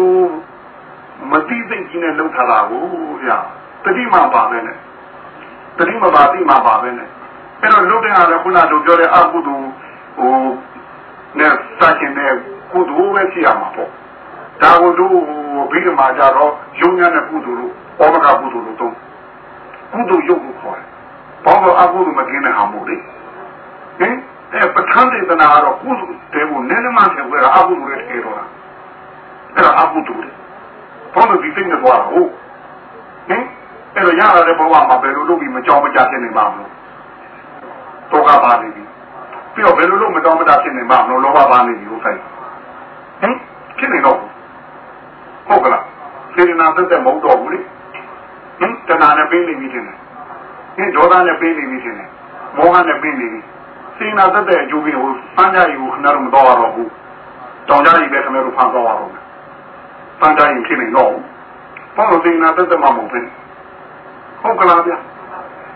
မတိသိကြီးနဲ့လောက်ထားတာကိုဗျာတတိမှပါပဲနဲ့တတိမပါတိမှပါပဲနဲ့အဲ့တော့လုတ်တဲ့အားလည်းခုနတို့ပြောတဲ့အကုသိုလ်ဟိုနဲ့စတင်တဲ့ကုသိုလ်ပဲရှိရမှာပေါ့ဒါကိုတို့ဘိဓမာကြတော့ယုံညာနဲ့ကုသိုလ်လို့ဩမကကုသိုလ်လို့သုံးကုသိုလ်ရုပ်ကိုခေါ်တယ်။ဘောတော့အကုသိုလ်မကင်းတဲ့ဟာမို့လေ။ဟင် အဲပဋ္ဌာန်းဒေသနာကတော့ကုသိုလ်တဲကိုနည်းနည်းမှဆင်ခွဲတာအကုသိုလ်ရဲ့ထဲတော့လား။အဲ့ဒါအကုသိုလ်လေ။ဘောတော့ဒီသိနေသွားတာဟုတ်။ဟင်အဲ့တော့ရရတဲ့ဘဝမှာဘယ်လိုလုပ်ပြီးမကြောက်မကြဖြစ်နေမှာမလို့။တော့ကပါနေပြီ။ပြီးတော့ဘယ်လိုလုပ်မကြောက်မကြဖြစ်နေမှာမလို့လောဘပါနေပြီဟုတ်ဆိုင်။ဟင်ဖြစ်နေတော့ဟုတ်ကလားစေတနာသက်သက်မဟုတ်တော့ဘူးလေဟင်တဏှာနဲ့ပေးနေပြီထင်တယ်ဟင်ဒေါသနဲ့ပေးနေပြီထင်တယ်မောဟနဲ့ပေးနေပြီ စေတနာသက်သက်အကျိုးပေးဟိုစမ်းကြရီကိုခင်ဗျားတို့မတော်ရတော့ဘူးတောင်ကြရီပဲခင်ဗျားတို့ဖန်တော့ရတော့မယ်စမ်းကြရီဖြစ်နေတော့ဘာလို့စေတနာသက်သက်မှမဟုတ်ဘူးဟုတ်ကလားဗျ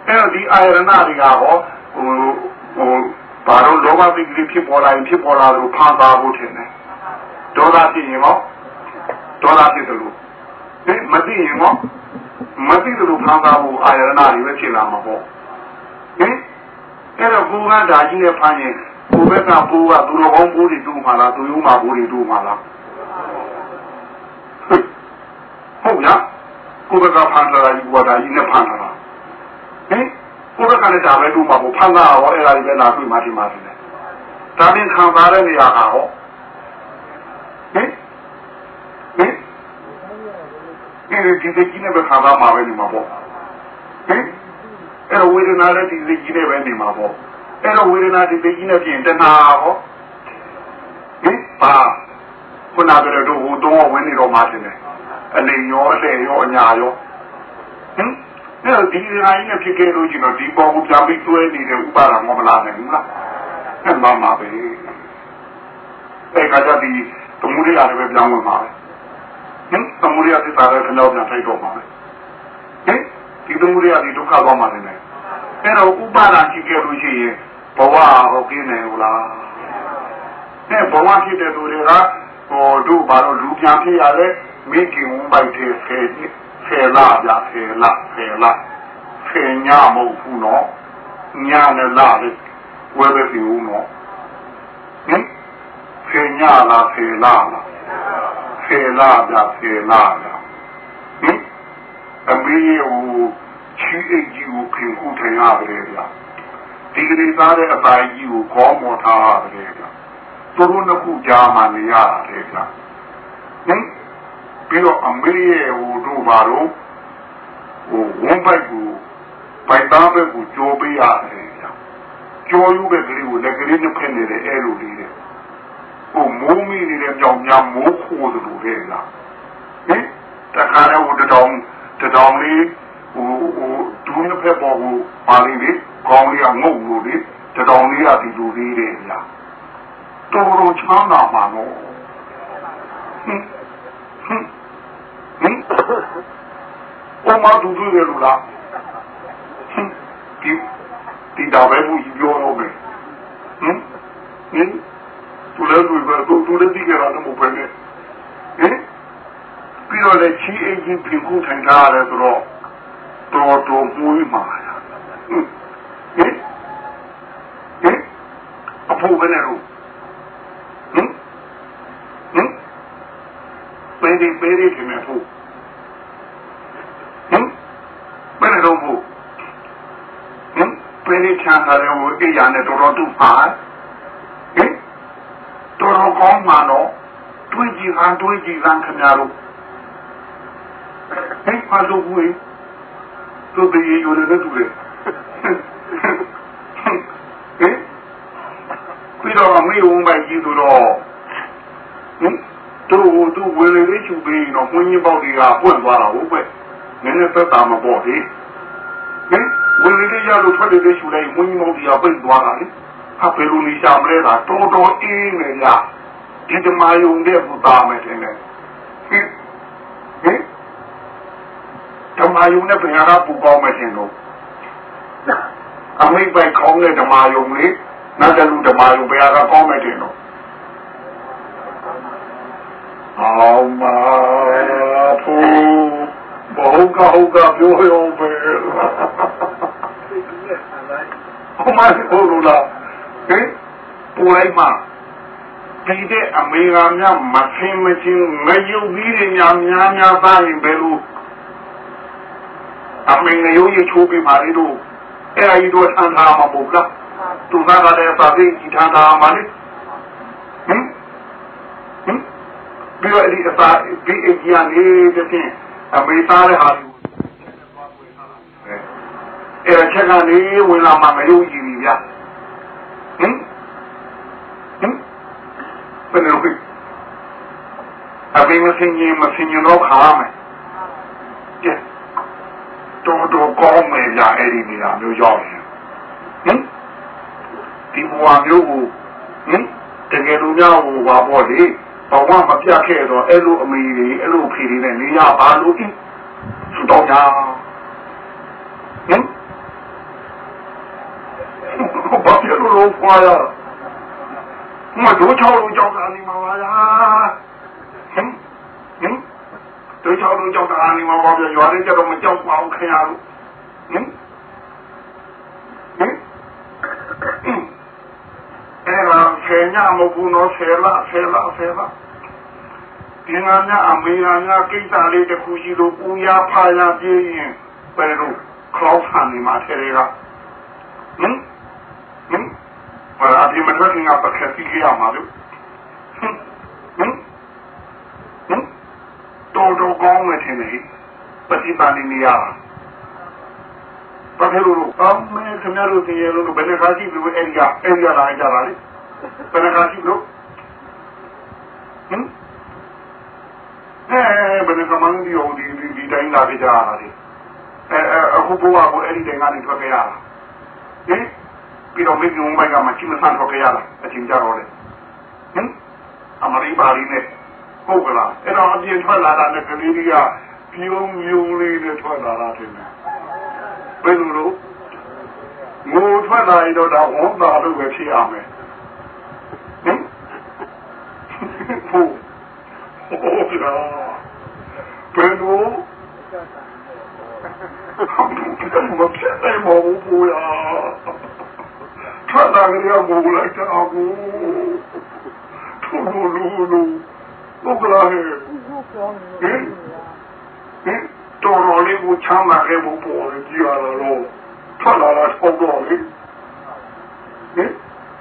အဲ့တော့ဒီအာရဏတွေကဟောဟိုဟိုဘာလို့လောဘပိကိဖြစ်ပေါ်လာရင်ဖြစ်ပေါ်လာလို့ဖန်သားဖို့ထင်တယ်ဒေါသဖြစ်ရင်ဟောဒေါသဖြစ်တယ်လို့ဟင်မသိရင်ရောမသိတယ်လို့ခံစားဖို့အာရဏတွေပဲဖြစ်လာမှာပေါ့ဟင် အဲ့တော့ဘူကဓာကြီးနဲ့ဖမ်းရင်ဘူဘက်ကဘူကသူတော်ကောင်းဘူတွေတူမှာလားသူယုံမှာဘူတွေတူမှာလားဟုတ်ရကိုဘက်ကဖမ်းလာကြီးဘူကဓာကြီးနဲ့ဖမ်းလာဟင်ကိုဘက်ကလည်းဒါပဲတူမှာပေါ့ဖမ်းတာရောအဲ့ဒါတွေပဲလာတွေ့မှဒီမှာတယ်ဒါပြင်ခံစားတဲ့နေရာကဟောဟင်ဟင်ဒီဒီစိတ်ကြီးနဲ့ပဲခံစားမှာပဲနေမှာပေါ့ဟင် အဲ့တော့ဝေဒနာလည်းဒီစိတ်ကြီးနဲ့ပဲနေမှာပေါ့အဲ့တော့ဝေဒနာဒီစိတ်ကြီးနဲ့ပြင်တဏှာဟောဟင်ပါခုနကတည်းကဟိုတော့ဝင်နေတော့မှတင်တယ်အနေရောအလေရောအညာရောဟင်အဲ့တော့ဒီဟာကြီးနဲ့ဖြစ်ခဲ့လို့ရှိရင်ဒီပေါ်ကိုပြန်ပြီးတွဲနေတဲ့ဥပါဒမောမလာနိုင်ဘူးလားအဲ့မှမှာပဲအဲ့ကကြဒီသမုဒိယလည်းပဲပြောင်းဝင်ပါပဲဟင်သမုဒိယသစ္စာလည်းခဏပြန်ထိုက်တော့မှာပဲဟင် ဒီသမုဒိယဒီဒုက္ခသွားမှလည်းအဲ့တော့ဥပါဒရှိခဲ့လို့ရှိရင်ဘဝဟောကင်းတယ်ဟုတ်လားတဲ့ဘဝဖြစ်တဲ့သူတွေကဟိုတို့ဘာလို့လူပြန်ဖြစ်ရလဲမိခင်ဝပိုက်တဲ့ဆယ်ဆယ်လာပြဆယ်လာဆယ်လာဆယ်ညမဟုတ်ဘူးနော်ညနဲ့လာလေဝဲပဲစီဦးနော်ဟင်ဆယ်ညလားဆယ်လာလားဆယ်လာပြဆယ်လာလားဟင် အမေဟိုချီအိတ်ကြီးကိုခင်ခုထိုင်ရတယ်ဗျာဒီကလေးသားတဲ့အပိုင်းကြီးကိုခေါ်မော်ထားရတယ်ဗျာသူတို့နှစ်ခုကြားမှာနေရတယ်ဗျာဟင်ပြီးတော့အမေရဲ့ဟိုတို့ဘာလို့ဟိုဝန်းပိုက်ကိုပိုက်သားဘက်ကိုကြိုးပေးရတယ်ဗျာကြော်ယူပဲကလေးကိုလက်ကလေးနဲ့ဖက်နေတယ်အဲလိုလေးတဲ့ဟိုမိုးမိနေတဲ့ကြောင်များမိုးခိုးသလိုတဲ့လားဟင်တခါတော့တတောင် တတောင်လေးဟိုဟိုဒူးနှစ်ဖက်ပေါ်ကိုပါလေးလေးကောင်းလေးကငုတ်လို့လေတတောင်လေးကဒီလိုလေးတဲ့လားတော်တော်ချမ်းသာမှာနော်ဟင်ဟင်ဟင်ဘုမဒူးတွေ့တယ်လို့လားဟင်ဒီဒီတော့ပဲဘူးပြောတော့မယ်ဟင်ဟင်သူလည်းသူပဲသူသူလည်းဒီကရတော့မဟုတ်ပဲဟင် ပြီးတော့လည်းချီအင်ဂျင်ပြင်ခုထိုင်ထားရတယ်ဆိုတော့တော်တော်မွေးမှာဟင်ဟင်ဟင်ဖို့ပဲနဲ့လို့ဟင်ဟင်ပေးဒီပေးဒီခင်ဗျဖို့ဟင်ဘယ်နဲ့တော့ဖို့ဟင်ပေးဒီချမ်းသာတယ်ဟိုအိယာနဲ့တော်တော်တူပါဟင်တော်တော်ကောင်းမှာတော့တွေးကြည့်ဟန်တွေးကြည့်ဟန်ခင်ဗျားတို့ ဟင်ပါလို့ဘူးသူတည်းရိုးတယ်တူတယ်ဟင်ပြီးတော့မေးဝင်ပါကြည့်သူတော့ဟင်သူ့သူ့ဝေလေလေးချူပြီးတော့ခွင်းကြီးပေါက်တွေကပွင့်သွားတာဟုတ်ပဲနည်းနည်းသက်သာမပေါ့လေဟင်ဝေလေလေးရလို့ထွက်တဲ့လေးချူလိုက်ခွင်းကြီးပေါက်တွေကပိတ်သွားတာလေဟာဘယ်လိုနေရှာမလဲလားတော်တော်အေးနေကြဒီဓမ္မယုံတဲ့ဘုသားမယ်တင်တယ်ဟင်ဟင် ဓမ္မယုံနဲ့ဘယ်ဟာကပူပေါင်းမယ်တင်တော့အမိတ်ပိုက်ကောင်းတဲ့ဓမ္မယုံလေးနတ်တလူဓမ္မယုံဘယ်ဟာကကောင်းမယ်တင်တော့အောင်ပါဖို့ဘောကဟုတ်ကပြောရောပဲဟိုမှာဟိုလိုလားဟင်ပူလိုက်မှဒီတဲ့အမေကများမဆင်းမချင်းမယုံပြီးတွေများများများသားရင်ဘယ်လို အမေငရုံးရချိုးပြီးပါလေတို့အဲ့အကြီးတို့ထမ်းထားမှာမဟုတ်လားသူသားကလည်းသာသိကြီးထမ်းထားမှာလေဟင်ဟင်ပြီးတော့အဲ့ဒီအသာဒီအကြီးအနေနဲ့အမေသားတဲ့ဟာကိုအဲ့ချက်ကနေဝင်လာမှမယုံကြည်ဘူးဗျာဟင်ဟင်ဘယ်လိုလဲအမေမစင်ရင်မစင်ရင်တော့ခါမယ်ကဲ တော်တော်ကောင်းမယ်ဗျာအဲ့ဒီနေရာမျိုးရောက်ရင်ဟင်ဒီဘဝမျိုးကိုဟင်တကယ်လို့များဟိုပါပေါ့လေဘဝမပြတ်ခဲ့တော့အဲ့လိုအမေတွေအဲ့လိုဖေတွေနဲ့နေရပါလို့ဤသူတော်ညာဟင်ဘာဖြစ်လို့လို့ခွာရမတို့ချောင်းလို့ကြောက်တာနေမှာပါလားဟင်ဟင် တို့ချောင်းလို့ကြောက်တာနေမှာပါဗျရွာလေးကျတော့မကြောက်ပါဘူးခင်ဗျားတို့ဟင်ဟင်အဲ့ဒါဆယ်ညမဟုတ်ဘူးနော်ဆယ်လဆယ်လဆယ်လဒီငါများအမေရာများကိစ္စလေးတစ်ခုရှိလို့ပူရဖာရပြေးရင်ဘယ်လိုခေါင်းဆန်နေမှာထဲတွေကဟင်ဟင်ဘာအပြင်မထွက်ခင်ကပတ်ခက်စီရမှာလို့ဟင်ဟင်ဟင် တော်တော်ကောင်းမယ်ထင်တယ်ပฏิပါဏိနေရဘာဖြစ်လို့အမေခင်ဗျားတို့တည်းရလို့ဘယ်နှခါရှိလို့အဲ့ဒီကအဲ့ဒီကလာကြတာလေဘယ်နှခါရှိလို့ဟင်အဲဘယ်နှခါမှန်းဒီဟိုဒီဒီတိုင်းလာကြတာလေအဲအခုဘုရားကိုအဲ့ဒီတိုင်းကနေထွက်ခဲ့ရတာဟင်ပြီးတော့မိကျုံမိုက်ကမှချိမဆန်ထွက်ခဲ့ရတာအချင်းကြတော့လေဟင်အမရိပါလီနဲ့ ဟုတ်ကလားအဲ့တော့အပြင်ထွက်လာတာနဲ့ကလေးကြီးကပြုံးပြုံးလေးနဲ့ထွက်လာတာတင်တယ်ဘယ်လိုလို့ငိုထွက်လာရင်တော့ဒါဝန်တာလို့ပဲဖြစ်ရမယ်ဟင်ဟုတ်ဟုတ်လားဘယ်လိုမဖြစ်နိုင်မဘူးဗျာထွက်လာကြရမို့လိုက်တာဘူးထို့လိုလို လိုဘုရားဟဲ့ဟင်ဟင်တော်တော်လေးကိုချမ်းသာခဲ့ဖို့ပေါ်ကြည့်ရတော့ထွက်လာတာပေါ့တော့လေဟင်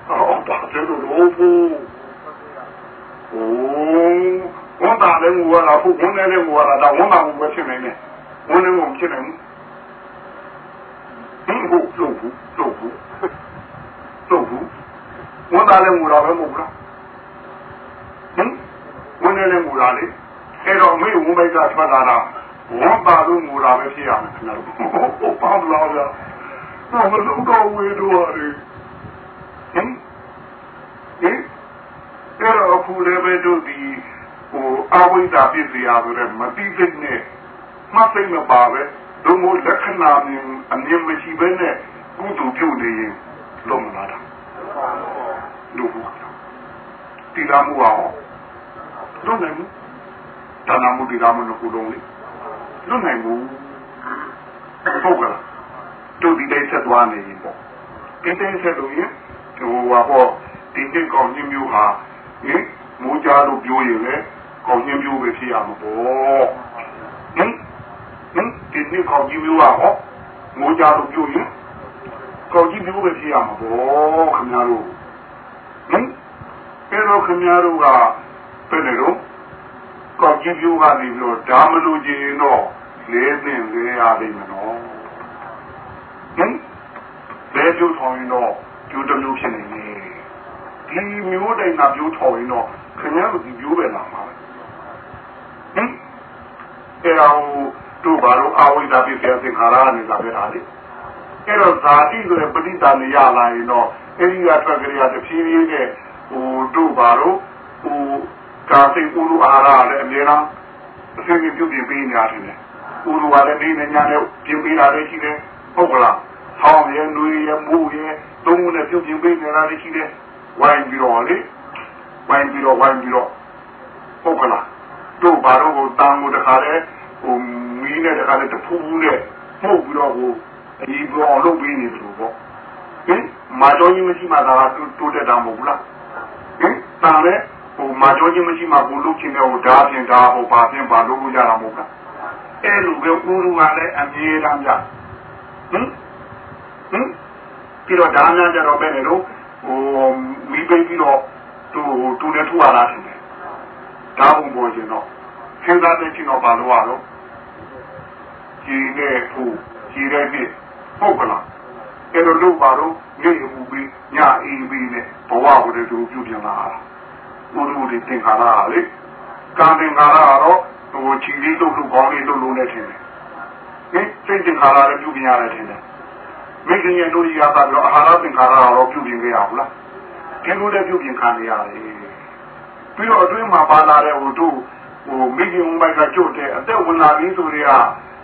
အော်ပါတဲ့လိုလို့ဘူးโอ้ဝန်တာလည်းငူရတာဖုဝန်လည်းငူရတာတော့ဝန်တာမှုပဲဖြစ်နေတယ်ဝန်လည်းငူဖြစ်နေဘူးဟင်ဟုတ်လို့ဘူးလို့ဘူးလို့ဘူးဝန်တာလည်းငူတာပဲမဟုတ်လားဟင် ဝန်လည်းငူတာလေအဲ့တော့မိဝန်မိတ်ကထွက်လာတာဝန်ပါလို့ငူတာပဲဖြစ်ရမယ်ခင်ဗျာဟုတ်ပါမလားဗျာတော့မလုံးတော့ဝေးတော့ရတယ်ဟင်ဟင်အဲ့တော့အခုလည်းပဲတို့ဒီဟိုအဝိဇ္ဇာပြည့်စရာဆိုတဲ့မတိစိတ်နဲ့မသိမပါပဲတို့မို့လက္ခဏာမြင်အမြင်မရှိဘဲနဲ့ကုသိုလ်ပြုနေရင်လုံးမလာတာတို့ဘူးတိလာမှုအောင် လုံးနိုင်ဘူးဒါနာမှုတိလာမှုကိုလုံးလေလုံးနိုင်ဘူးဟုတ်ကလားတို့ဒီတိုင်းဆက်သွားနေရင်ပေါ့ဒီတိုင်းဆက်လို့ရင်ဟိုဟာပေါ့ဒီဒီနှစ်ကောင်းချင်းမျိုးဟာဟင်မိုးကြလို့ပြောရင်လည်းကောင်းချင်းမျိုးပဲဖြစ်ရမှာပေါ့ဟင်ဟင်ဒီနှစ်ကောင်းချင်းမျိုးကဟောမိုးကြလို့ပြောရင်ကောင်းချင်းမျိုးပဲဖြစ်ရမှာပေါ့ခင်ဗျားတို့ဟင်အဲ့တော့ခင်ဗျားတို့က ဘယ်နဲ့တော့ကောင်းချင်းမျိုးကနေပြီးတော့ဓာမလို့ခြင်းတော့လေးသင်လေးရလိမ့်မယ်နော်ဟင်ဘယ်ကျိုးထောင်ရင်တော့ကျိုးတစ်မျိုးဖြစ်နေနေဒီမျိုးတိုင်းကကျိုးထောင်ရင်တော့ခင်ဗျားတို့ဒီမျိုးပဲလာမှာဟင်အဲ့တော့တို့ဘာလို့အာဝိဒ္ဓပိစေသင်္ခါရနေတာပဲဟာလေအဲ့တော့ဇာတိဆိုတဲ့ပဋိသန္ဓေရလာရင်တော့အဲ့ဒီကထွက်ကြရတဖြည်းဖြည်းနဲ့ဟိုတို့ဘာလို့ဟို ကာသိဥလူအာရလည်းအများအားအစိမ့်ပြုပြင်ပေးနေရတယ်ဥလူကလည်းနေနေညာနဲ့ပြင်ပေးတာလည်းရှိတယ်ဟုတ်ကလားဟောင်းရဲ့နွေရဲ့မိုးရဲ့သုံးနဲ့ပြုပြင်ပေးနေတာလည်းရှိတယ်ဝိုင်းပြီးတော့လေဝိုင်းပြီးတော့ဝိုင်းပြီးတော့ဟုတ်ကလားတို့ဘာလို့ဟိုတန်ကိုတခါလဲဟိုမီးနဲ့တခါလဲတဖူးဖူးနဲ့မှုတ်ပြီးတော့ဟိုအကြီးပြောင်းလုပ်ပေးနေတယ်ပေါ့ဟင်မာတော်ကြီးမရှိမှသာတိုးတက်တာမဟုတ်ဘူးလားဟင်တန်လဲ ဟိုမာတော်ကြီးမရှိမှကိုလုပ်ချင်တဲ့ဟိုဓာတ်ပြင်ဓာတ်ဟိုဘာပြင်ဘာလုပ်လို့ရတာမဟုတ်လားအဲ့လိုပဲဥရုကလည်းအမြဲတမ်းကြဟင်ဟင်ပြီးတော့ဒါများကြတော့ပဲလေတော့ဟိုမိပိပြီးတော့သူသူနဲ့ထူရတာတယ်ဒါဘုံပေါ်ရှင်တော့စဉ်းစားတဲ့ချင်းတော့ဘာလို့ရတော့ကြီးနဲ့ထူကြီးတဲ့ပြည့်ဟုတ်ကလားအဲ့တော့လို့ပါတော့နေမှုပြီးညအေးပြီးနဲ့ဘဝကိုတည်းသူပြုပြန်လာတာ ဘုရုတွေသင်္ခါရလေကံသင်္ခါရကတော့ဟိုချီလေးတို့လူကောင်းလေးတို့လုံးနဲ့ထင်တယ်ဟင်စိတ်သင်္ခါရလည်းပြုပြန်ရတယ်ထင်တယ်မိခင်ရဲ့တို့ရတာတော့အာဟာရသင်္ခါရတော့ပြုပြင်ခဲ့ရဘူးလားဒီလိုလည်းပြုပြင်ခံရရတယ်ပြီးတော့အတွင်းမှာပါလာတဲ့ဟိုတို့ဟိုမိခင်ဘက်ကကြို့တဲ့အသက်ဝင်လာပြီးဆိုတွေက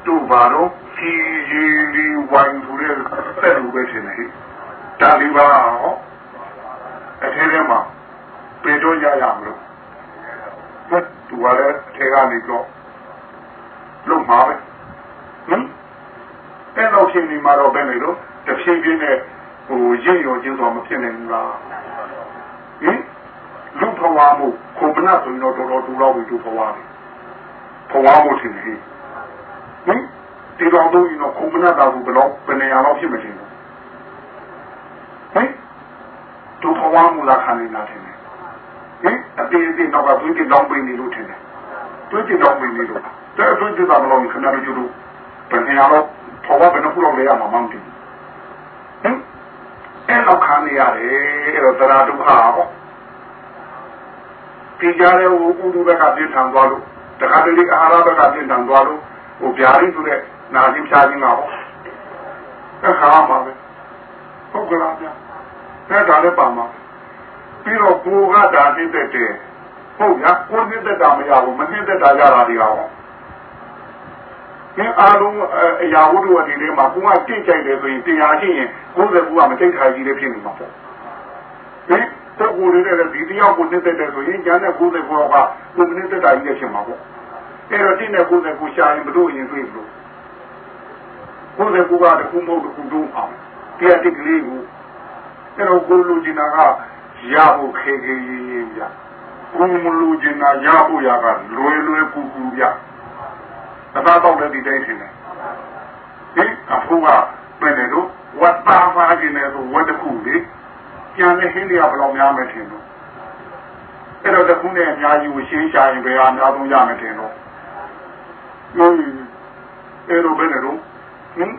တို့ပါတော့စီရီလီဝိုင်းဆိုတဲ့ဆက်လူပဲရှင်နေဒါလီပါဟောအထဲထဲမှာ ပေတော့ရရမလို့ဘတ်သူကလည်းအထဲကနေတော့လုံမှာပဲဟင်အဲ့တော့ရှင်ဒီမှာတော့ပဲလေတော့တဖြည်းဖြည်းနဲ့ဟိုရင့်ရောချင်းတော့မဖြစ်နိုင်ဘူးလားဟင်လူဘဝမှုခုပနာဆိုရင်တော့တော်တော်တူတော့ပြီသူဘဝလေဘဝမှုရှင်နေဟင်ဒီတော်တို့ရင်တော့ခုမနာတာဘူးဘယ်တော့ဘယ်နေရာတော့ဖြစ်မတင်ဘူးဟင်သူဘဝမူလာခံနေတာထင်တယ် ဟင်အတေးအသေးတော့ကသွေးတိတောင်းပေးနေလို့ထင်တယ်သွေးတိတောင်းပေးနေလို့တဲ့သွေးတိတောင်းလို့ခဏလေးကျလို့ဘယ်နေရာတော့ဘဝဘယ်နှခုတော့လဲရမှာမဟုတ်ဘူးဟင်အဲ့တော့ခံနေရတယ်အဲ့တော့သရဒုက္ခဟောဒီကြားတဲ့ဥပုဒ္ဒဘက်ကပြင်းထန်သွားလို့တခါတလေအာဟာရဘက်ကပြင်းထန်သွားလို့ဟိုဗျာဒိဆိုတဲ့နာခြင်းဖြာခြင်းကဟောအခါမှာပဲဟုတ်ကလားဗျာအဲ့ဒါလည်းပါမှာပြီး တော့ကိုကဒါသိတဲ့တဲ့ဟုတ်ဗျာကိုသိတဲ့တာမရဘူးမသိတဲ့တာရတာဒီဟောဒီအားလုံးအရာဝတ္ထုအနေနဲ့မှာကိုကကြိတ်ကြိုက်တယ်ဆိုရင်တရားရှိရင်90ခုကမကြိတ်ထိုင်ကြီးလည်းဖြစ်နေမှာပေါ့ဟင်တော့ကိုလေးတဲ့ဒီတရားကိုသိတဲ့ဆိုရင်ကျန်တဲ့90ခုကကိုမသိတဲ့တာကြီးလည်းဖြစ်မှာပေါ့အဲ့တော့ဒီနဲ့90ခုရှာရင်ဘလို့ရင်တွေ့လို့ကိုယ်ကကိုကတခုမဟုတ်တခုတုံးအောင်တရားတိကလေးကိုအဲ့တော့ကိုလူကျင်နာက ရဖို့ခေခေရေးရေးပြကိုမလူကျင်နာရဖို့ရကလွယ်လွယ်ကူကူပြတသားတော့လည်းဒီတိုင်းထင်တယ်ဟင်အဖိုးကပြန်တယ်တော့ဝတ်ပါပါကျင်တယ်ဆိုဝတ်တခုလေကျန်တဲ့ဟင်းတွေကဘယ်လောက်များမယ်ထင်တော့အဲ့တော့တခုနဲ့အများကြီးကိုရှင်းရှာရင်ဘယ်ဟာအများဆုံးရမယ်ထင်တော့ဟင်းအဲ့တော့ဘယ်နဲ့တော့ဟင်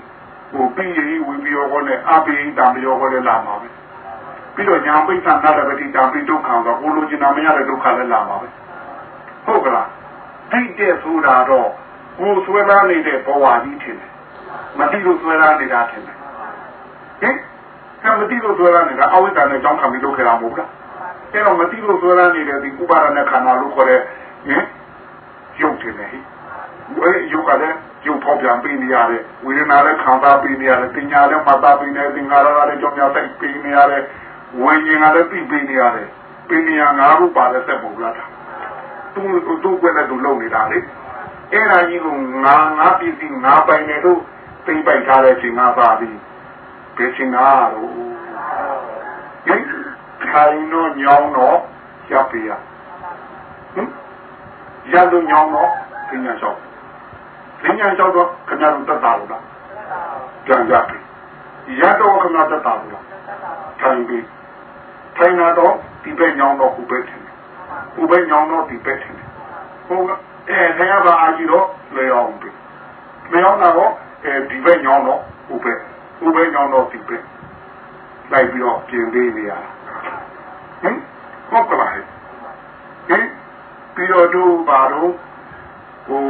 ဟိုပြီးရီဝင်ပြီးတော့နဲ့အပိတံပြောဟောလဲလာမှာပဲ ပြီးတော့ညာပိဋ္ဌာနာတပတိတံပိဒုက္ခံဆိုကိုလိုချင်တာမရတဲ့ဒုက္ခလည်းလာမှာပဲဟုတ်ကလားသိတဲ့ဆိုတာတော့ကိုဆွဲလာနေတဲ့ဘဝကြီးထင်တယ်မသိလို့ဆွဲလာနေတာထင်တယ်ဟင်ကမသိလို့ဆွဲလာနေတာအဝိဇ္ဇာနဲ့ကြောင်းခံပြီးလုပ်ခဲ့တာမဟုတ်လားအဲ့တော့မသိလို့ဆွဲလာနေတဲ့ဒီဥပါဒနဲ့ခန္ဓာလို့ခေါ်တဲ့ဟင်ရုပ်ထင်တယ်ဟိဝေရုပ်ကလည်းရုပ်ဖောက်ပြန်ပေးနေရတယ်ဝေဒနာလည်းခံစားပေးနေရတယ်ပညာလည်းမှတ်သားပေးနေတယ်သင်္ခါရလည်းကြောင့်များတိုက်ပေးနေရတယ် ဝိညာဉ်ကလည်းသိပေးနေရတယ်ပညာငါးခုပါတဲ့ဆက်ပုံလားသူသူကွနဲ့သူလုံနေတာလေအဲ့ဒါကြီးကငါငါပစ္စည်းငါပိုင်တယ်လို့သိပိုက်ထားတဲ့ချိန်ငါပါပြီဘယ်ချိန်ငါတော့ဟင်ထိုင်တော့ညောင်းတော့ရပ်ပြရဟင်ရလို့ညောင်းတော့ပညာလျှောက်ပညာလျှောက်တော့ခင်ဗျားတို့တက်တာလို့လားကြံကြပြီ ရတော့ခင်ဗျားတက်တာလို့လားထိုင်ပြီထိုင်တော့ဒီဘက်ညောင်းတော့ဟိုဘက်ထင်ဟိုဘက်ညောင်းတော့ဒီဘက်ထင်ဟိုအဲဆရာကအာကြီးတော့လေအောင်ပြီလေအောင်တော့အဲဒီဘက်ညောင်းတော့ဟိုဘက်ဟိုဘက်ညောင်းတော့ဒီဘက်လိုက်ပြီးတော့ပြင်ပေးနေရတာဟင်ဟုတ်ကလားဟင်ပြီးတော့တို့ဘာတော့ဟို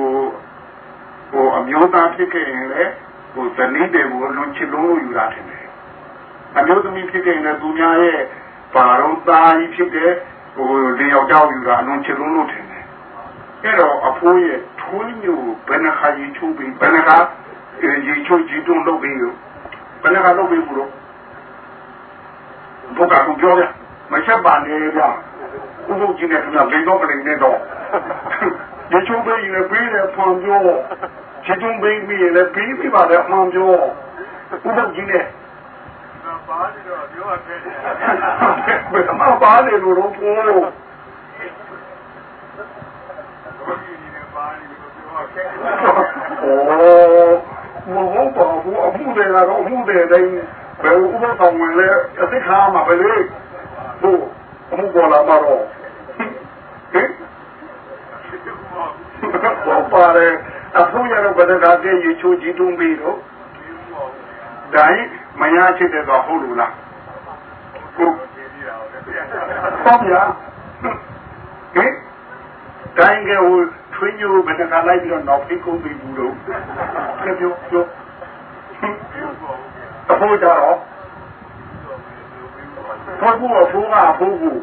ဟိုအမျိုးသားဖြစ်ခဲ့ရင်လည်း ဟိုဇနီးတွေကိုလွန်ချစ်လုံးလို့ယူတာထင်တယ်အမျိုးသမီးဖြစ်ခဲ့ရင်လည်းသူများရဲ့ဘာတော့သားကြီးဖြစ်တဲ့ဟိုလင်ယောက်ျားယူတာအလွန်ချစ်လုံးလို့ထင်တယ်အဲ့တော့အဖိုးရဲ့ထွေးမျိုးဘယ်နှခါကြီးချိုးပြီးဘယ်နှခါကြီးချိုးကြီးတုံးလုပ်ပြီးဘယ်နှခါလုပ်ပြီးဘူးလို့ဘုရားကပြောတယ်မချက်ပါနဲ့ဗျာဥပုပ်ကြီးနဲ့ခင်ဗျာလိန်တော့ကလေးနဲ့တော့ရေချိုးပေးရင်လည်းပေးတယ်ဖွန်ပြော ခြေချုံပေးပြီးရင်လည်းပေးပြီးပါလေအမှန်ပြောဥပုပ်ကြီးနဲ့ပါနေတော့ပြောရတယ်ဘယ်မှာပါနေလို့တော့ပြောလို့โอ้မဟုတ်ပါဘူးအမှုတွေကတော့အမှုတွေတိုင်းဘယ်ဥပဒေဆောင်ဝင်လဲအသိခါမှာပဲလေဟိုအမှုပေါ်လာမှာတော့ဟင်ဘောပါတယ် အဖိုးရတော့ဘယ်တကားပြေရေချိုးကြည့်တုံးပြီးတော့ဒါရင်မရချစ်တဲ့တော့ဟုတ်လို့လားဟုတ်ပေါ့ဗျာဟင်တိုင်းကဟိုထွင်းညိုဘယ်တကားလိုက်ပြီးတော့နောက်ဖိကုန်ပြီးဘူးတော့ပြောပြောပြောအဖိုးကြတော့ဘောဘူးအဖိုးကအဖိုးဘူး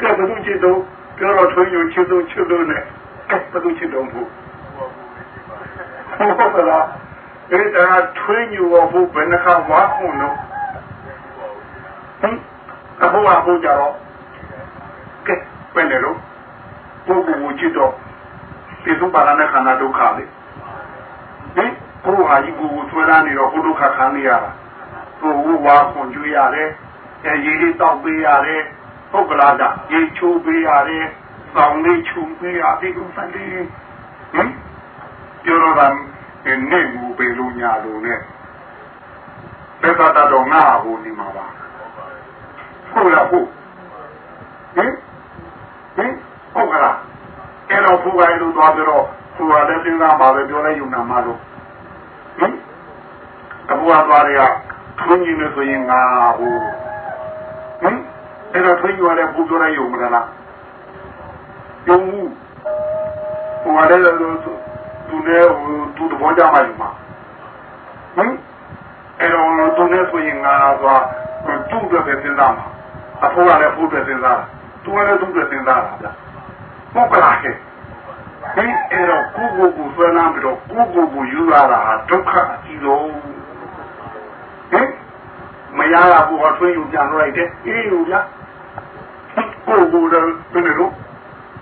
ကဲဘယ်သူချစ်တော့ ပြောတော့ထွင်းညိုချစ်တော့ချစ်လို့နဲ့ကဲဘယ်သူချစ်တော့ဘူးဟုတ်ကလားအဲ့ဒါထွင်းညိုဘိုးဘယ်နှခါဝါခုံလို့ဟင်အဖိုးအဖိုးကြတော့ကဲဘယ်နဲ့လို့ပုဂ္ဂိုလ်ကိုချစ်တော့ဒီသုပါရနဲ့ခန္ဓာဒုက္ခလေဟင်ဘုရားကြီးကိုဆွဲလာနေတော့ဘုဒ္ဓခခံနေရတာဟိုဝါခွန်ကျွေးရတယ်အဲရေလေးတောက်ပေးရတယ် ဟုတ်ကလားကရေချိုးပေးရတယ်စောင်းလေးချုံပေးရတဲ့ဥစ္စာလေးဟင်ပြောတော့တာနေငူပေလို့ညာလို့နဲ့သက်သာတော့ငါဟိုနေမှာပါဟုတ်လားဟုတ်ဟင်ဟင်ဟုတ်ကလားအဲ့တော့ဘုရားလူသွားပြီးတော့သူကလည်းစဉ်းစားပါပဲပြောလိုက်ယူနာမလို့ဟင်အဘွားသွားရခွင့်ကြီးနေဆိုရင်ငါဟိုဟင် အဲ့တော့ထွေးယူရတဲ့ဘုပြောလိုက်ယူမလားယုံဟိုကလည်းသူနဲ့ဟိုသူတဘောကြမှာယူမှာဟင်အဲ့တော့သူနဲ့ဆိုရင်ငါသွားသူ့အတွက်ပဲစဉ်းစားမှာအဖိုးကလည်းဖိုးအတွက်စဉ်းစားတာသူကလည်းသူ့အတွက်စဉ်းစားတာဗျဟုတ်ကလားဟဲ့ဒီအဲ့တော့ကိုကိုကိုဆွဲလာပြီးတော့ကိုကိုကိုယူရတာဟာဒုက္ခအကြီးဆုံးဟင်မရတာဘူဟောထွေးယူပြန်လိုက်တယ်အေးယူလား ကိုကိုလည်းဘယ်လို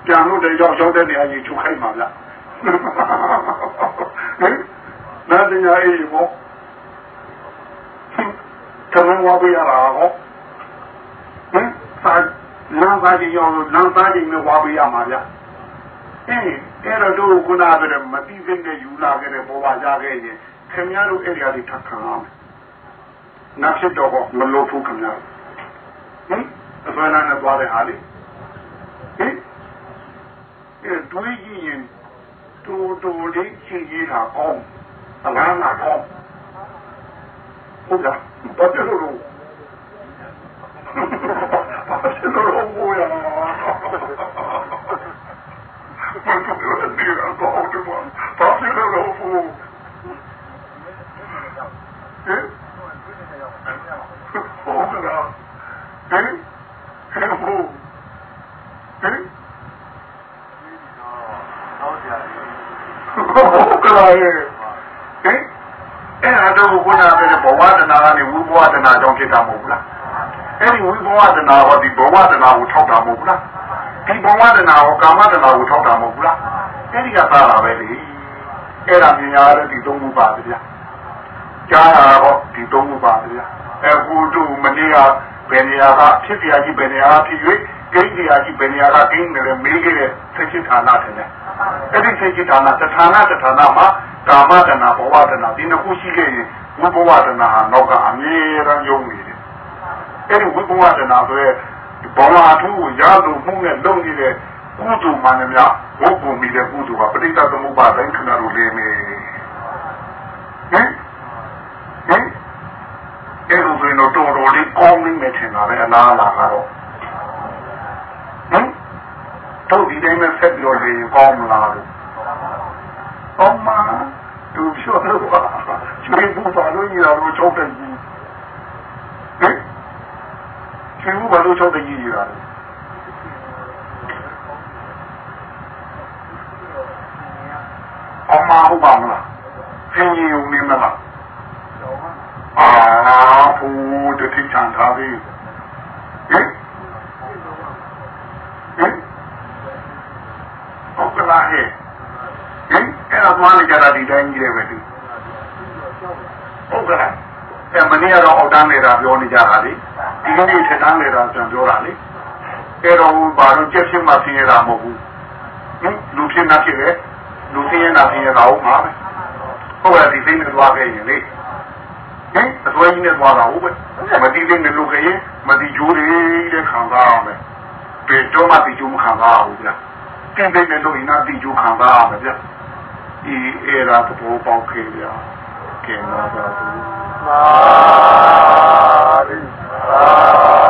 ပြန်လို့တဲ့ရောက်ရောက်တဲ့နေရာကြီးချုပ်ခိုင်းပါလားဟင်နားတင်ရအေးမောကမဝပေးရတာဟောဟင်စာလမ်းသားကြီးရောက်လမ်းသားကြီးနဲ့ဝါပေးရမှာဗျအေးအဲ့တော့တို့ခုနကတည်းကမတိစိတ်နဲ့ယူလာခဲ့တဲ့ဘောပါကြခဲ့ရင်ခင်ဗျားတို့အဲ့ဒီအရာတွေထပ်ခံအောင်နောက်ဖြစ်တော့မလို့ဘူးခင်ဗျာဟင် အစွမ်းနဲ့သွားတဲ့ဟာလေဟင်အဲတွေးကြည့်ရင်တူတူလေးရှိကြီးတာကောင်းအလားလားကောင်းဟုတ်လားဘာဖြစ်လို့ဘာဖြစ်လို့ဘိုးရဘာဖြစ်လို့ဒီတော့ကောင်းတယ်ဘာဖြစ်လို့ဘိုးဟင်ဟုတ်လားဟင် ဟဲ့ဘိုးဟင်ဟုတ်ကဲ့ဟင်အဲ့ဒါတော့ခုနကပြောဘဝတနာကနေဝိဘဝတနာကြောင့်ဖြစ်တာမဟုတ်ဘူးလားအဲ့ဒီဝိဘဝတနာဟောဒီဘဝတနာကိုထောက်တာမဟုတ်ဘူးလားဒီဘဝတနာဟောကာမတနာကိုထောက်တာမဟုတ်ဘူးလားအဲ့ဒီကသာတာပဲလေအဲ့ဒါမြင်ရတဲ့ဒီသုံးခုပါဗျာကြားတာတော့ဒီသုံးခုပါဗျာအခုတို့မနေ့က ဘယ်နေရာကဖြစ်ပြကြီးဘယ်နေရာကဖြစ်၍ဂိတ်နေရာကြီးဘယ်နေရာကဂိတ်နေလဲမေးခဲ့တဲ့သိချစ်ဌာနထင်တယ်အဲ့ဒီသိချစ်ဌာနတဌာနတဌာနမှာကာမတဏဘဝတဏဒီနှစ်ခုရှိခဲ့ရင်ဝိဘဝတဏဟာနောက်ကအမြဲတမ်းယုံနေတယ်အဲ့ဒီဝိဘဝတဏဆိုရဲဘဝအထူးကိုရလို့မှုနဲ့လုံနေတဲ့ကုသိုလ်မှန်များဝုတ်ပုံမိတဲ့ကုသိုလ်ကပဋိသသမုပ္ပါဒိုင်းခဏလိုလေးနေ တော့တော်တော်လေးကောင်းနေမယ်ထင်တာပဲအလားအလာကတော့ဟင်တော့ဒီတိုင်းနဲ့ဆက်ပြီးတော့လေကောင်းမလားလို့အမသူပြောတော့ကျွေးဘူးပါလို့ရတော့ချုပ်တယ်ကြီးဟင်ကျွေးဘူးပါလို့ချုပ်တယ်ကြီးရတယ်အမဟုတ်ပါမလားသင်ကြီးုံနေမလား အာဘူတတိချန်ထားပြီဟင်ဟင်ဟုတ်ကလားဟဲ့ဟင်အဲ့တော့သွားနေကြတာဒီတိုင်းကြီးတယ်ပဲသူဟုတ်ကလားအဲ့မနေ့ကတော့အောက်တန်းနေတာပြောနေကြတာလေဒီကနေ့ထက်တန်းနေတာပြန်ပြောတာလေအဲ့တော့ဘာလို့ကြက်ဖြစ်မှဆင်းရတာမဟုတ်ဘူးဟင်လူဖြစ်နေဖြစ်တယ်လူဆင်းရဲတာဆင်းရဲတာဟုတ်မှာပဲဟုတ်လားဒီစိတ်နဲ့သွားခဲ့ရင်လေ ဟင်အစွဲကြီးနဲ့သွားတာဟုတ်ပဲမတိလေးနဲ့လူခရင်မတိကျိုးတွေတဲ့ခံစားရမယ်ပေတော့မတိကျိုးမခံစားရဘူးဗျာကင်းတဲ့နဲ့လို့အနာတိကျိုးခံစားရမယ်ဗျာဒီအေရာသဘောပေါက်ခဲ့ဗျာကဲတော့ပါဘူးသာရိသာ